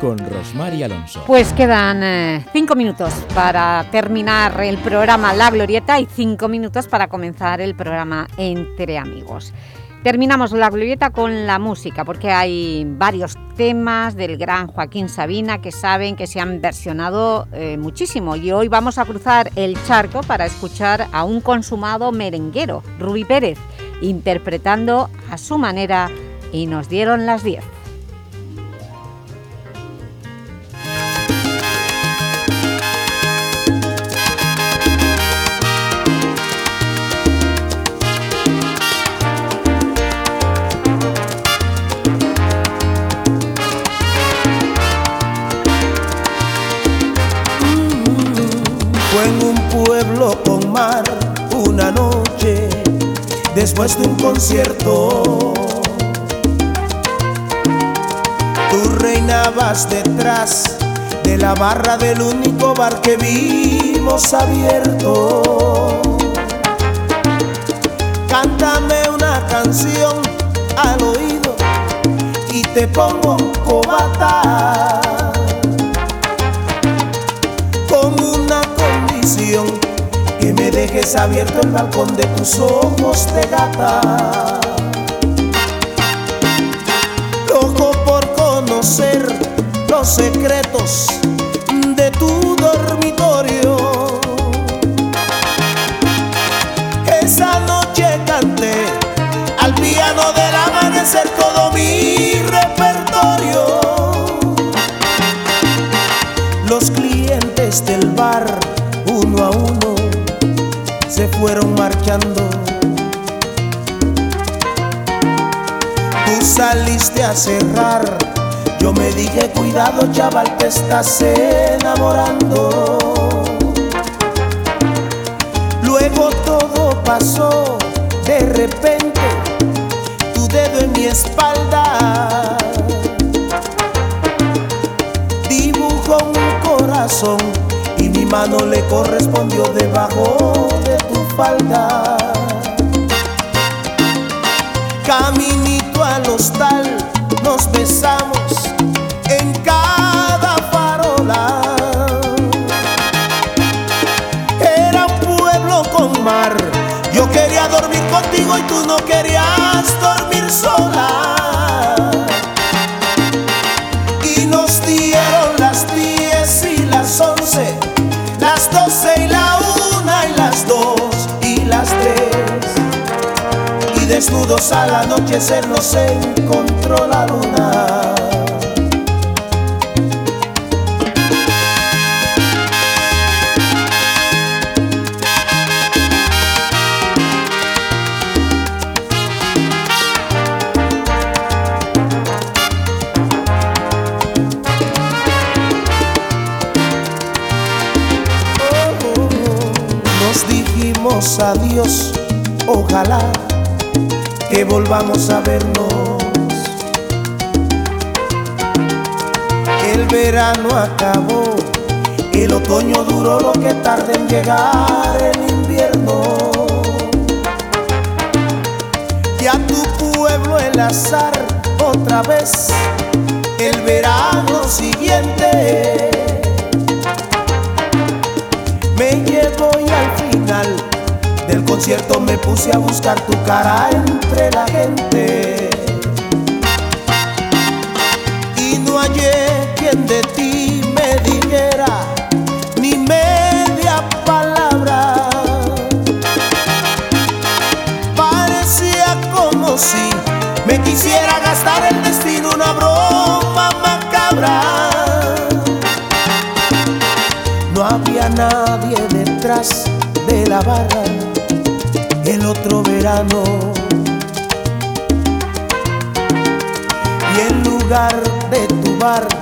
con Rosmar y Alonso. Pues quedan eh, cinco minutos para terminar el programa La Glorieta y cinco minutos para comenzar el programa Entre Amigos. Terminamos La Glorieta con la música, porque hay varios temas del gran Joaquín Sabina que saben que se han versionado eh, muchísimo y hoy vamos a cruzar el charco para escuchar a un consumado merenguero, Rubí Pérez, interpretando a su manera y nos dieron las 10. En un pueblo con mar una noche después de un concierto. Tú reinabas detrás de la barra del único bar que vimos abierto. Cántame una canción al oído y te pongo un cobata dejes abierto el balcón de tus ojos de gata. Loco por conocer los secretos de tu dormitorio. Esa noche canté al piano del amanecer todo mi repertorio. Los clientes del bar, uno a uno, fueron marchando. Tú saliste a cerrar, yo me dije, cuidado chaval, te estás enamorando. Luego todo pasó de repente, tu dedo en mi espalda. Dibujó un corazón y mi mano le correspondió debajo Caminito al hostal, nos besamos en cada farola. Era un pueblo con mar. Yo quería dormir contigo y tú no querías desnudos al anochecer nos encontró la luna. Volvamos a vernos. El verano acabó, el otoño duró lo que tarda en llegar el invierno. Y a tu pueblo el azar otra vez, el verano siguiente me llevo y al concierto me puse a buscar tu cara entre la gente. Y no hallé quien de ti me dijera ni media palabra. Parecía como si me quisiera gastar el destino una broma macabra. No había nadie detrás de la barra otro verano. Y en lugar de tu bar